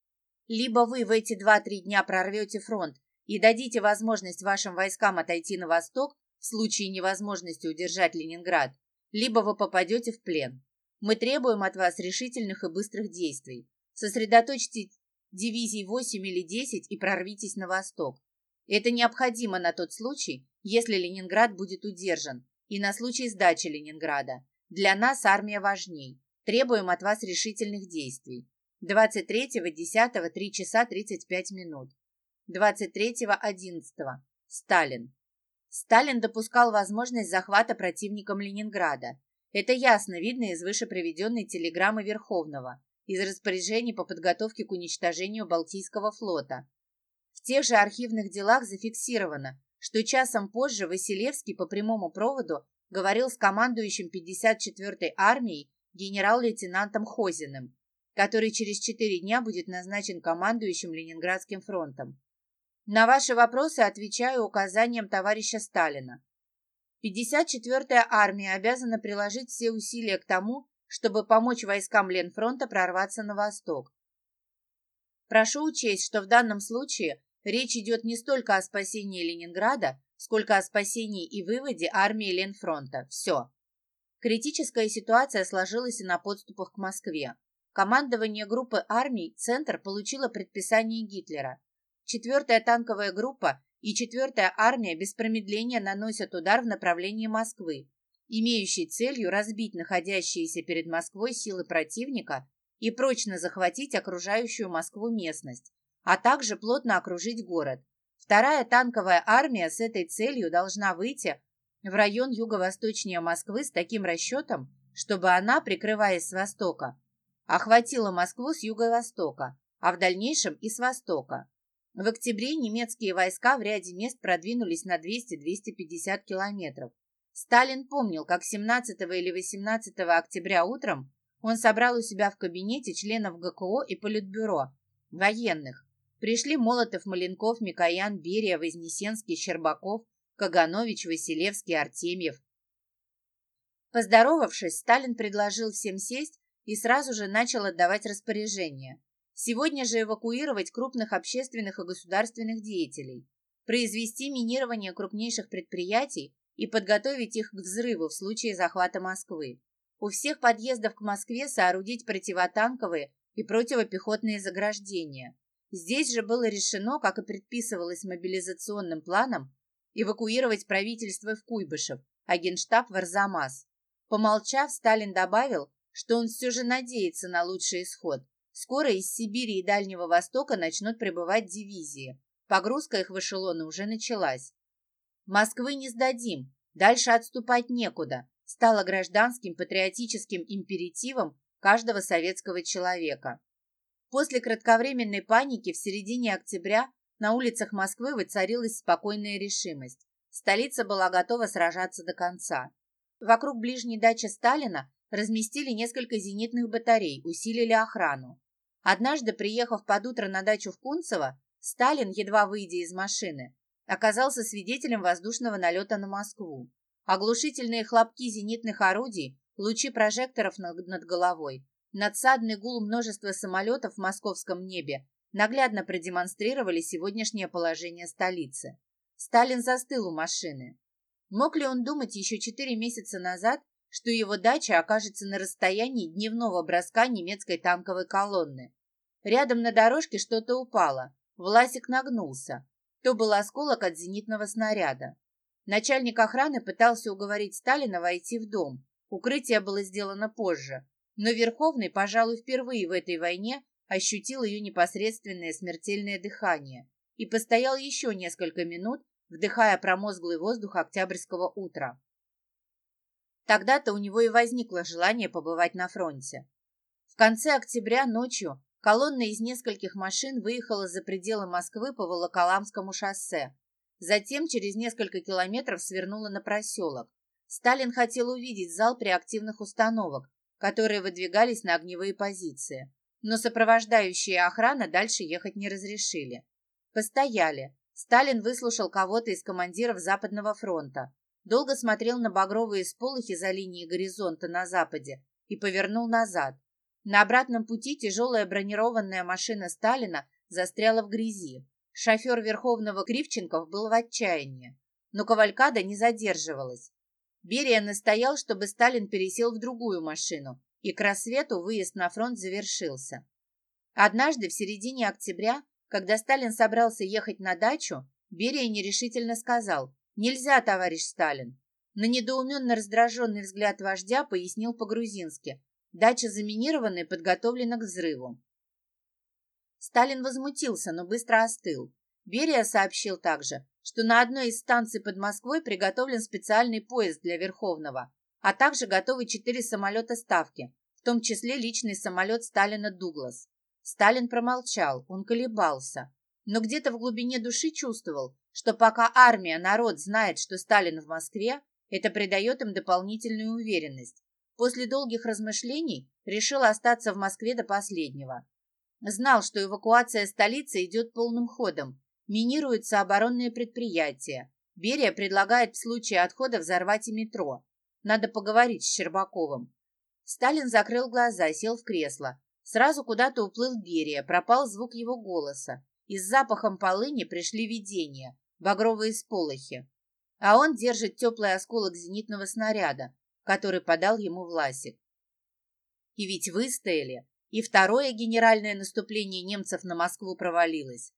Либо вы в эти 2-3 дня прорвете фронт и дадите возможность вашим войскам отойти на восток в случае невозможности удержать Ленинград, либо вы попадете в плен. Мы требуем от вас решительных и быстрых действий. Сосредоточьте дивизий 8 или 10 и прорвитесь на восток. Это необходимо на тот случай, если Ленинград будет удержан, и на случай сдачи Ленинграда. Для нас армия важней. Требуем от вас решительных действий. 23-го, 10 3 часа 35 минут. 23.11. Сталин. Сталин допускал возможность захвата противником Ленинграда. Это ясно видно из выше приведенной телеграммы Верховного, из распоряжений по подготовке к уничтожению Балтийского флота. В тех же архивных делах зафиксировано, что часом позже Василевский по прямому проводу говорил с командующим 54-й армией генерал-лейтенантом Хозиным, который через четыре дня будет назначен командующим Ленинградским фронтом. На ваши вопросы отвечаю указанием товарища Сталина. 54-я армия обязана приложить все усилия к тому, чтобы помочь войскам Ленфронта прорваться на восток. Прошу учесть, что в данном случае речь идет не столько о спасении Ленинграда, сколько о спасении и выводе армии Ленфронта. Все. Критическая ситуация сложилась и на подступах к Москве. Командование группы армий «Центр» получило предписание Гитлера Четвертая танковая группа и четвертая армия без промедления наносят удар в направлении Москвы, имеющий целью разбить находящиеся перед Москвой силы противника и прочно захватить окружающую Москву местность, а также плотно окружить город. Вторая танковая армия с этой целью должна выйти в район юго-восточнее Москвы с таким расчетом, чтобы она, прикрываясь с востока, охватила Москву с юго-востока, а в дальнейшем и с востока. В октябре немецкие войска в ряде мест продвинулись на 200-250 километров. Сталин помнил, как 17 или 18 октября утром он собрал у себя в кабинете членов ГКО и Политбюро, военных. Пришли Молотов, Маленков, Микоян, Берия, Вознесенский, Щербаков, Каганович, Василевский, Артемьев. Поздоровавшись, Сталин предложил всем сесть и сразу же начал отдавать распоряжения. Сегодня же эвакуировать крупных общественных и государственных деятелей. произвести минирование крупнейших предприятий и подготовить их к взрыву в случае захвата Москвы. У всех подъездов к Москве соорудить противотанковые и противопехотные заграждения. Здесь же было решено, как и предписывалось мобилизационным планом, эвакуировать правительство в Куйбышев, а генштаб в Арзамас. Помолчав, Сталин добавил, что он все же надеется на лучший исход. Скоро из Сибири и Дальнего Востока начнут прибывать дивизии. Погрузка их в эшелоны уже началась. «Москвы не сдадим, дальше отступать некуда», стало гражданским патриотическим императивом каждого советского человека. После кратковременной паники в середине октября на улицах Москвы воцарилась спокойная решимость. Столица была готова сражаться до конца. Вокруг ближней дачи Сталина разместили несколько зенитных батарей, усилили охрану. Однажды, приехав под утро на дачу в Кунцево, Сталин, едва выйдя из машины, оказался свидетелем воздушного налета на Москву. Оглушительные хлопки зенитных орудий, лучи прожекторов над, головой, надсадный гул множества самолетов в московском небе наглядно продемонстрировали сегодняшнее положение столицы. Сталин застыл у машины. Мог ли он думать еще четыре месяца назад, что его дача окажется на расстоянии дневного броска немецкой танковой колонны? Рядом на дорожке что-то упало. Власик нагнулся. То был осколок от зенитного снаряда. Начальник охраны пытался уговорить Сталина войти в дом. Укрытие было сделано позже. Но Верховный, пожалуй, впервые в этой войне ощутил ее непосредственное смертельное дыхание и постоял еще несколько минут, вдыхая промозглый воздух октябрьского утра. Тогда-то у него и возникло желание побывать на фронте. В конце октября ночью колонна из нескольких машин выехала за пределы Москвы по Волоколамскому шоссе. Затем через несколько километров свернула на проселок. Сталин хотел увидеть зал реактивных установок, которые выдвигались на огневые позиции. Но сопровождающие охрана дальше ехать не разрешили. Постояли. Сталин выслушал кого-то из командиров Западного фронта, долго смотрел на багровые сполохи за линией горизонта на западе и повернул назад. На обратном пути тяжелая бронированная машина Сталина застряла в грязи. Шофер Верховного Кривченков был в отчаянии, но Кавалькада не задерживалась. Берия настоял, чтобы Сталин пересел в другую машину, и к рассвету выезд на фронт завершился. Однажды в середине октября, когда Сталин собрался ехать на дачу, Берия нерешительно сказал «Нельзя, товарищ Сталин». На недоуменно раздраженный взгляд вождя пояснил по-грузински «Дача заминирована и подготовлена к взрыву». Сталин возмутился, но быстро остыл. Берия сообщил также, что на одной из станций под Москвой приготовлен специальный поезд для Верховного, а также готовы четыре самолета Ставки, в том числе личный самолет Сталина «Дуглас». Сталин промолчал, он колебался, но где-то в глубине души чувствовал, что пока армия, народ знает, что Сталин в Москве, это придает им дополнительную уверенность. После долгих размышлений решил остаться в Москве до последнего. Знал, что эвакуация столицы идет полным ходом, Минируются оборонные предприятия. Берия предлагает в случае отхода взорвать и метро. Надо поговорить с Щербаковым. Сталин закрыл глаза, сел в кресло. Сразу куда-то уплыл Берия, пропал звук его голоса. И с запахом полыни пришли видения, багровые сполохи. А он держит теплый осколок зенитного снаряда, который подал ему Власик. И ведь выстояли, и второе генеральное наступление немцев на Москву провалилось.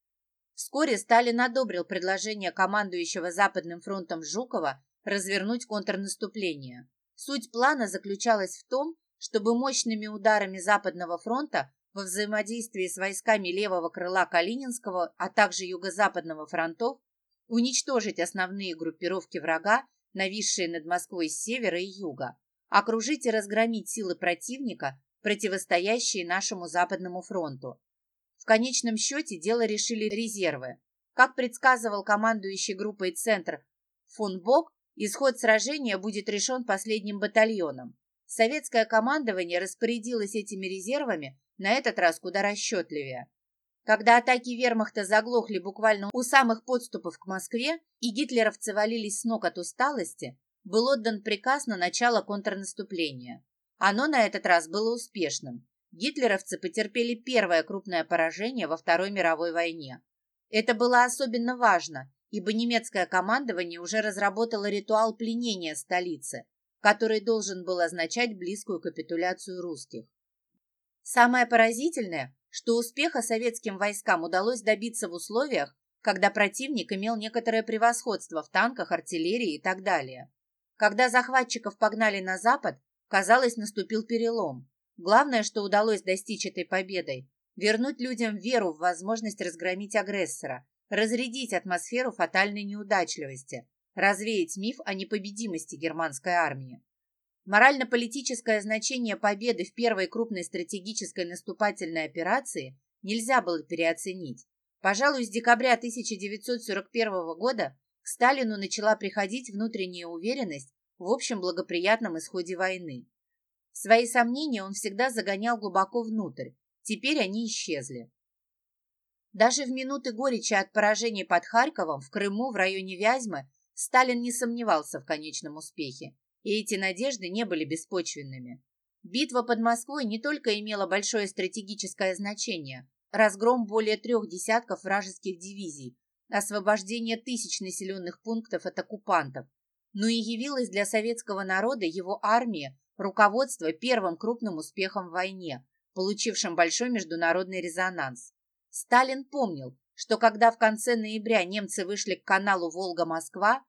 Вскоре Сталин одобрил предложение командующего Западным фронтом Жукова развернуть контрнаступление. Суть плана заключалась в том, чтобы мощными ударами Западного фронта во взаимодействии с войсками левого крыла Калининского, а также юго-западного фронтов уничтожить основные группировки врага, нависшие над Москвой с севера и юга, окружить и разгромить силы противника, противостоящие нашему Западному фронту, в конечном счете дело решили резервы. Как предсказывал командующий группой «Центр» фон Бок, исход сражения будет решен последним батальоном. Советское командование распорядилось этими резервами на этот раз куда расчетливее. Когда атаки вермахта заглохли буквально у самых подступов к Москве и гитлеровцы валились с ног от усталости, был отдан приказ на начало контрнаступления. Оно на этот раз было успешным гитлеровцы потерпели первое крупное поражение во Второй мировой войне. Это было особенно важно, ибо немецкое командование уже разработало ритуал пленения столицы, который должен был означать близкую капитуляцию русских. Самое поразительное, что успеха советским войскам удалось добиться в условиях, когда противник имел некоторое превосходство в танках, артиллерии и так далее. Когда захватчиков погнали на запад, казалось, наступил перелом. Главное, что удалось достичь этой победой – вернуть людям веру в возможность разгромить агрессора, разрядить атмосферу фатальной неудачливости, развеять миф о непобедимости германской армии. Морально-политическое значение победы в первой крупной стратегической наступательной операции нельзя было переоценить. Пожалуй, с декабря 1941 года к Сталину начала приходить внутренняя уверенность в общем благоприятном исходе войны. Свои сомнения он всегда загонял глубоко внутрь, теперь они исчезли. Даже в минуты горечи от поражения под Харьковом, в Крыму, в районе Вязьмы, Сталин не сомневался в конечном успехе, и эти надежды не были беспочвенными. Битва под Москвой не только имела большое стратегическое значение, разгром более трех десятков вражеских дивизий, освобождение тысяч населенных пунктов от оккупантов, но и явилась для советского народа его армия руководство первым крупным успехом в войне, получившим большой международный резонанс. Сталин помнил, что когда в конце ноября немцы вышли к каналу Волга-Москва,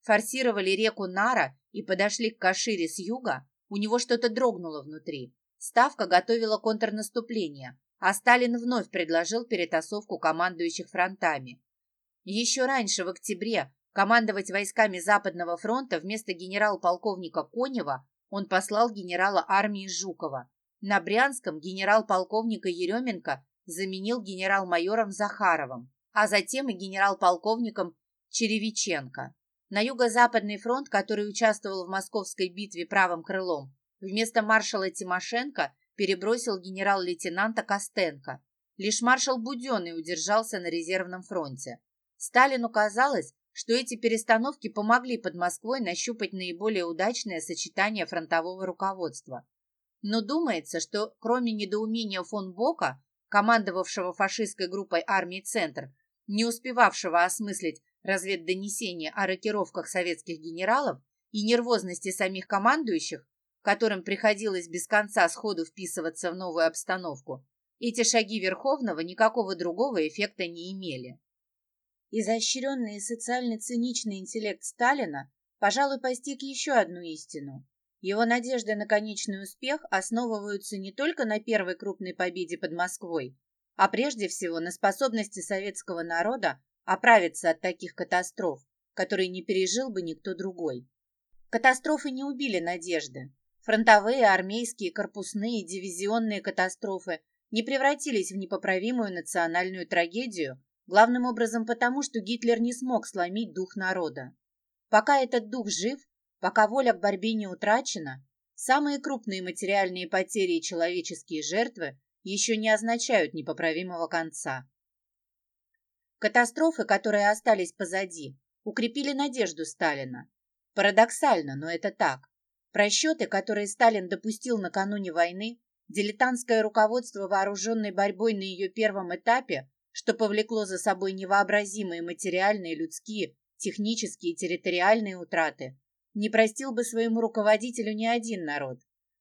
форсировали реку Нара и подошли к Кашире с юга, у него что-то дрогнуло внутри. Ставка готовила контрнаступление, а Сталин вновь предложил перетасовку командующих фронтами. Еще раньше, в октябре, командовать войсками Западного фронта вместо генерал-полковника Конева он послал генерала армии Жукова. На Брянском генерал-полковника Еременко заменил генерал-майором Захаровым, а затем и генерал-полковником Черевиченко. На Юго-Западный фронт, который участвовал в Московской битве правым крылом, вместо маршала Тимошенко перебросил генерал-лейтенанта Костенко. Лишь маршал Буденный удержался на резервном фронте. Сталину казалось, что эти перестановки помогли под Москвой нащупать наиболее удачное сочетание фронтового руководства. Но думается, что кроме недоумения фон Бока, командовавшего фашистской группой армии «Центр», не успевавшего осмыслить разведдонесения о рокировках советских генералов и нервозности самих командующих, которым приходилось без конца сходу вписываться в новую обстановку, эти шаги Верховного никакого другого эффекта не имели. Изощренный и социально-циничный интеллект Сталина, пожалуй, постиг еще одну истину. Его надежды на конечный успех основываются не только на первой крупной победе под Москвой, а прежде всего на способности советского народа оправиться от таких катастроф, которые не пережил бы никто другой. Катастрофы не убили надежды. Фронтовые, армейские, корпусные, дивизионные катастрофы не превратились в непоправимую национальную трагедию, главным образом потому, что Гитлер не смог сломить дух народа. Пока этот дух жив, пока воля к борьбе не утрачена, самые крупные материальные потери и человеческие жертвы еще не означают непоправимого конца. Катастрофы, которые остались позади, укрепили надежду Сталина. Парадоксально, но это так. Просчеты, которые Сталин допустил накануне войны, дилетантское руководство вооруженной борьбой на ее первом этапе, что повлекло за собой невообразимые материальные, людские, технические и территориальные утраты, не простил бы своему руководителю ни один народ.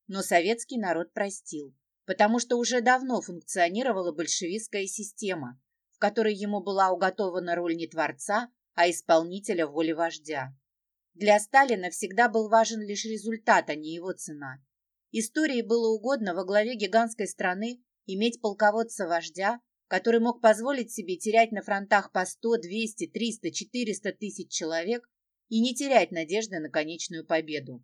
Но советский народ простил, потому что уже давно функционировала большевистская система, в которой ему была уготована роль не творца, а исполнителя воли вождя. Для Сталина всегда был важен лишь результат, а не его цена. Истории было угодно во главе гигантской страны иметь полководца-вождя, который мог позволить себе терять на фронтах по 100, 200, 300, 400 тысяч человек и не терять надежды на конечную победу.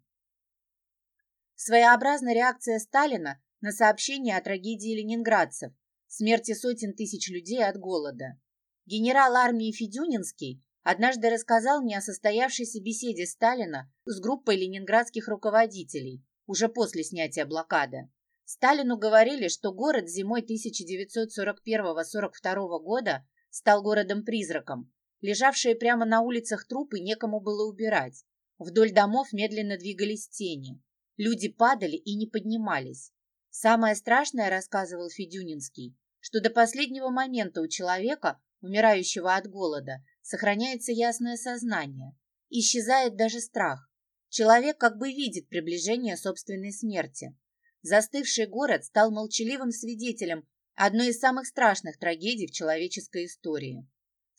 Своеобразная реакция Сталина на сообщение о трагедии ленинградцев, смерти сотен тысяч людей от голода. Генерал армии Федюнинский однажды рассказал мне о состоявшейся беседе Сталина с группой ленинградских руководителей уже после снятия блокады. Сталину говорили, что город зимой 1941-42 года стал городом-призраком. Лежавшие прямо на улицах трупы некому было убирать. Вдоль домов медленно двигались тени. Люди падали и не поднимались. Самое страшное, рассказывал Федюнинский, что до последнего момента у человека, умирающего от голода, сохраняется ясное сознание, исчезает даже страх. Человек как бы видит приближение собственной смерти. Застывший город стал молчаливым свидетелем одной из самых страшных трагедий в человеческой истории.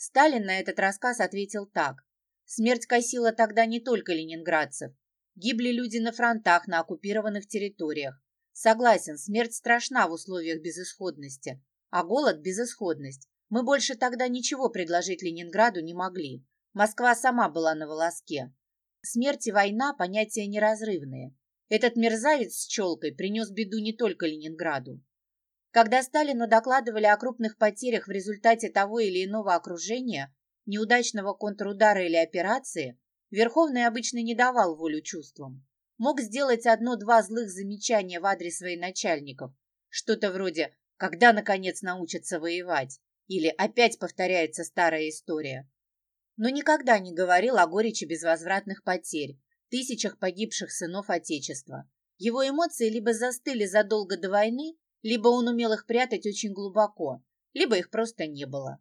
Сталин на этот рассказ ответил так. Смерть косила тогда не только ленинградцев. Гибли люди на фронтах, на оккупированных территориях. Согласен, смерть страшна в условиях безысходности, а голод – безысходность. Мы больше тогда ничего предложить Ленинграду не могли. Москва сама была на волоске. Смерть и война – понятия неразрывные. Этот мерзавец с челкой принес беду не только Ленинграду. Когда Сталину докладывали о крупных потерях в результате того или иного окружения, неудачного контрудара или операции, Верховный обычно не давал волю чувствам. Мог сделать одно-два злых замечания в адрес своих начальников. Что-то вроде «когда, наконец, научатся воевать?» или «опять повторяется старая история». Но никогда не говорил о горечи безвозвратных потерь, тысячах погибших сынов Отечества. Его эмоции либо застыли задолго до войны, либо он умел их прятать очень глубоко, либо их просто не было.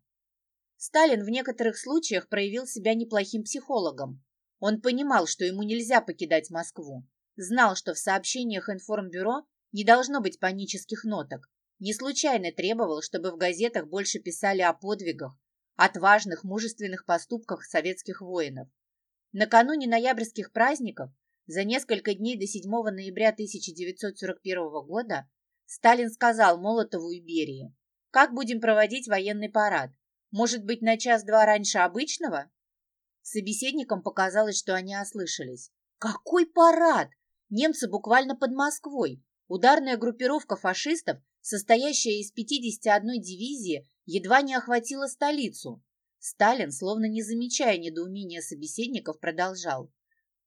Сталин в некоторых случаях проявил себя неплохим психологом. Он понимал, что ему нельзя покидать Москву, знал, что в сообщениях информбюро не должно быть панических ноток, не случайно требовал, чтобы в газетах больше писали о подвигах, отважных, мужественных поступках советских воинов. Накануне ноябрьских праздников, за несколько дней до 7 ноября 1941 года, Сталин сказал Молотову и Берии, «Как будем проводить военный парад? Может быть, на час-два раньше обычного?» Собеседникам показалось, что они ослышались. «Какой парад? Немцы буквально под Москвой. Ударная группировка фашистов, состоящая из 51 дивизии, едва не охватила столицу. Сталин, словно не замечая недоумения собеседников, продолжал.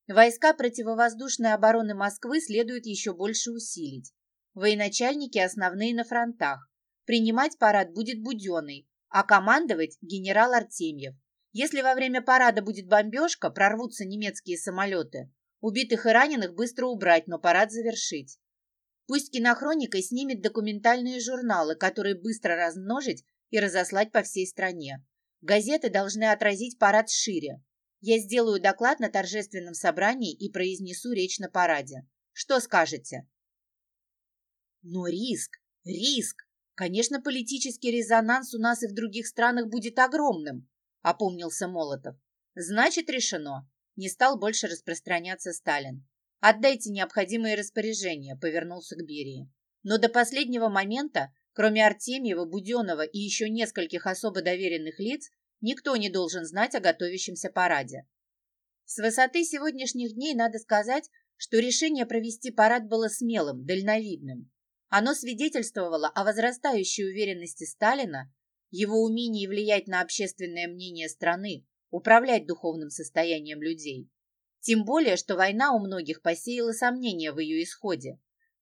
Войска противовоздушной обороны Москвы следует еще больше усилить. Военачальники основные на фронтах. Принимать парад будет Буденный, а командовать генерал Артемьев. Если во время парада будет бомбежка, прорвутся немецкие самолеты, убитых и раненых быстро убрать, но парад завершить. Пусть кинохроника снимет документальные журналы, которые быстро размножить и разослать по всей стране. Газеты должны отразить парад шире. Я сделаю доклад на торжественном собрании и произнесу речь на параде. Что скажете? Но риск, риск. Конечно, политический резонанс у нас и в других странах будет огромным, опомнился Молотов. Значит, решено. Не стал больше распространяться Сталин. Отдайте необходимые распоряжения, повернулся к Берии. Но до последнего момента, кроме Артемьева, Буденова и еще нескольких особо доверенных лиц, никто не должен знать о готовящемся параде. С высоты сегодняшних дней надо сказать, что решение провести парад было смелым, дальновидным. Оно свидетельствовало о возрастающей уверенности Сталина, его умении влиять на общественное мнение страны, управлять духовным состоянием людей. Тем более, что война у многих посеяла сомнения в ее исходе.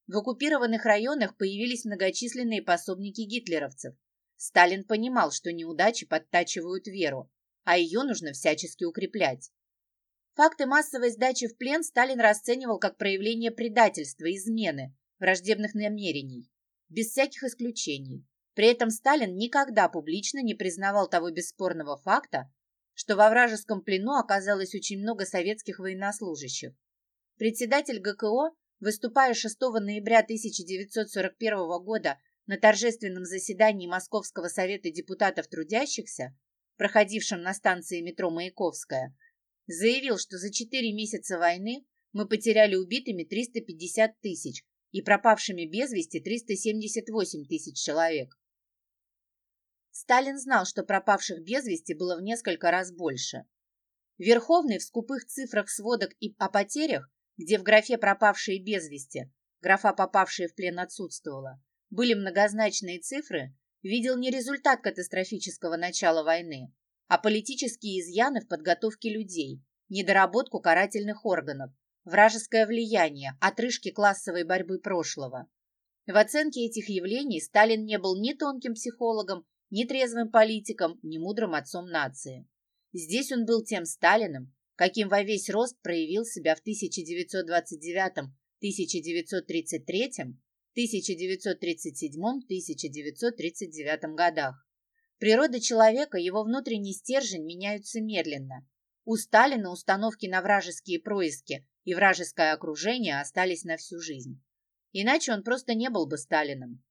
В оккупированных районах появились многочисленные пособники гитлеровцев. Сталин понимал, что неудачи подтачивают веру, а ее нужно всячески укреплять. Факты массовой сдачи в плен Сталин расценивал как проявление предательства, измены, враждебных намерений, без всяких исключений. При этом Сталин никогда публично не признавал того бесспорного факта, что во вражеском плену оказалось очень много советских военнослужащих. Председатель ГКО, выступая 6 ноября 1941 года на торжественном заседании Московского совета депутатов трудящихся, проходившем на станции метро Маяковская, заявил, что за 4 месяца войны мы потеряли убитыми 350 тысяч, и пропавшими без вести 378 тысяч человек. Сталин знал, что пропавших без вести было в несколько раз больше. Верховный в скупых цифрах сводок и о потерях, где в графе «пропавшие без вести» графа «попавшие в плен» отсутствовала, были многозначные цифры, видел не результат катастрофического начала войны, а политические изъяны в подготовке людей, недоработку карательных органов, вражеское влияние, отрыжки классовой борьбы прошлого. В оценке этих явлений Сталин не был ни тонким психологом, ни трезвым политиком, ни мудрым отцом нации. Здесь он был тем Сталиным, каким во весь рост проявил себя в 1929, 1933, 1937, 1939 годах. Природа человека, его внутренний стержень меняются медленно. У Сталина установки на вражеские происки и вражеское окружение остались на всю жизнь. Иначе он просто не был бы Сталиным.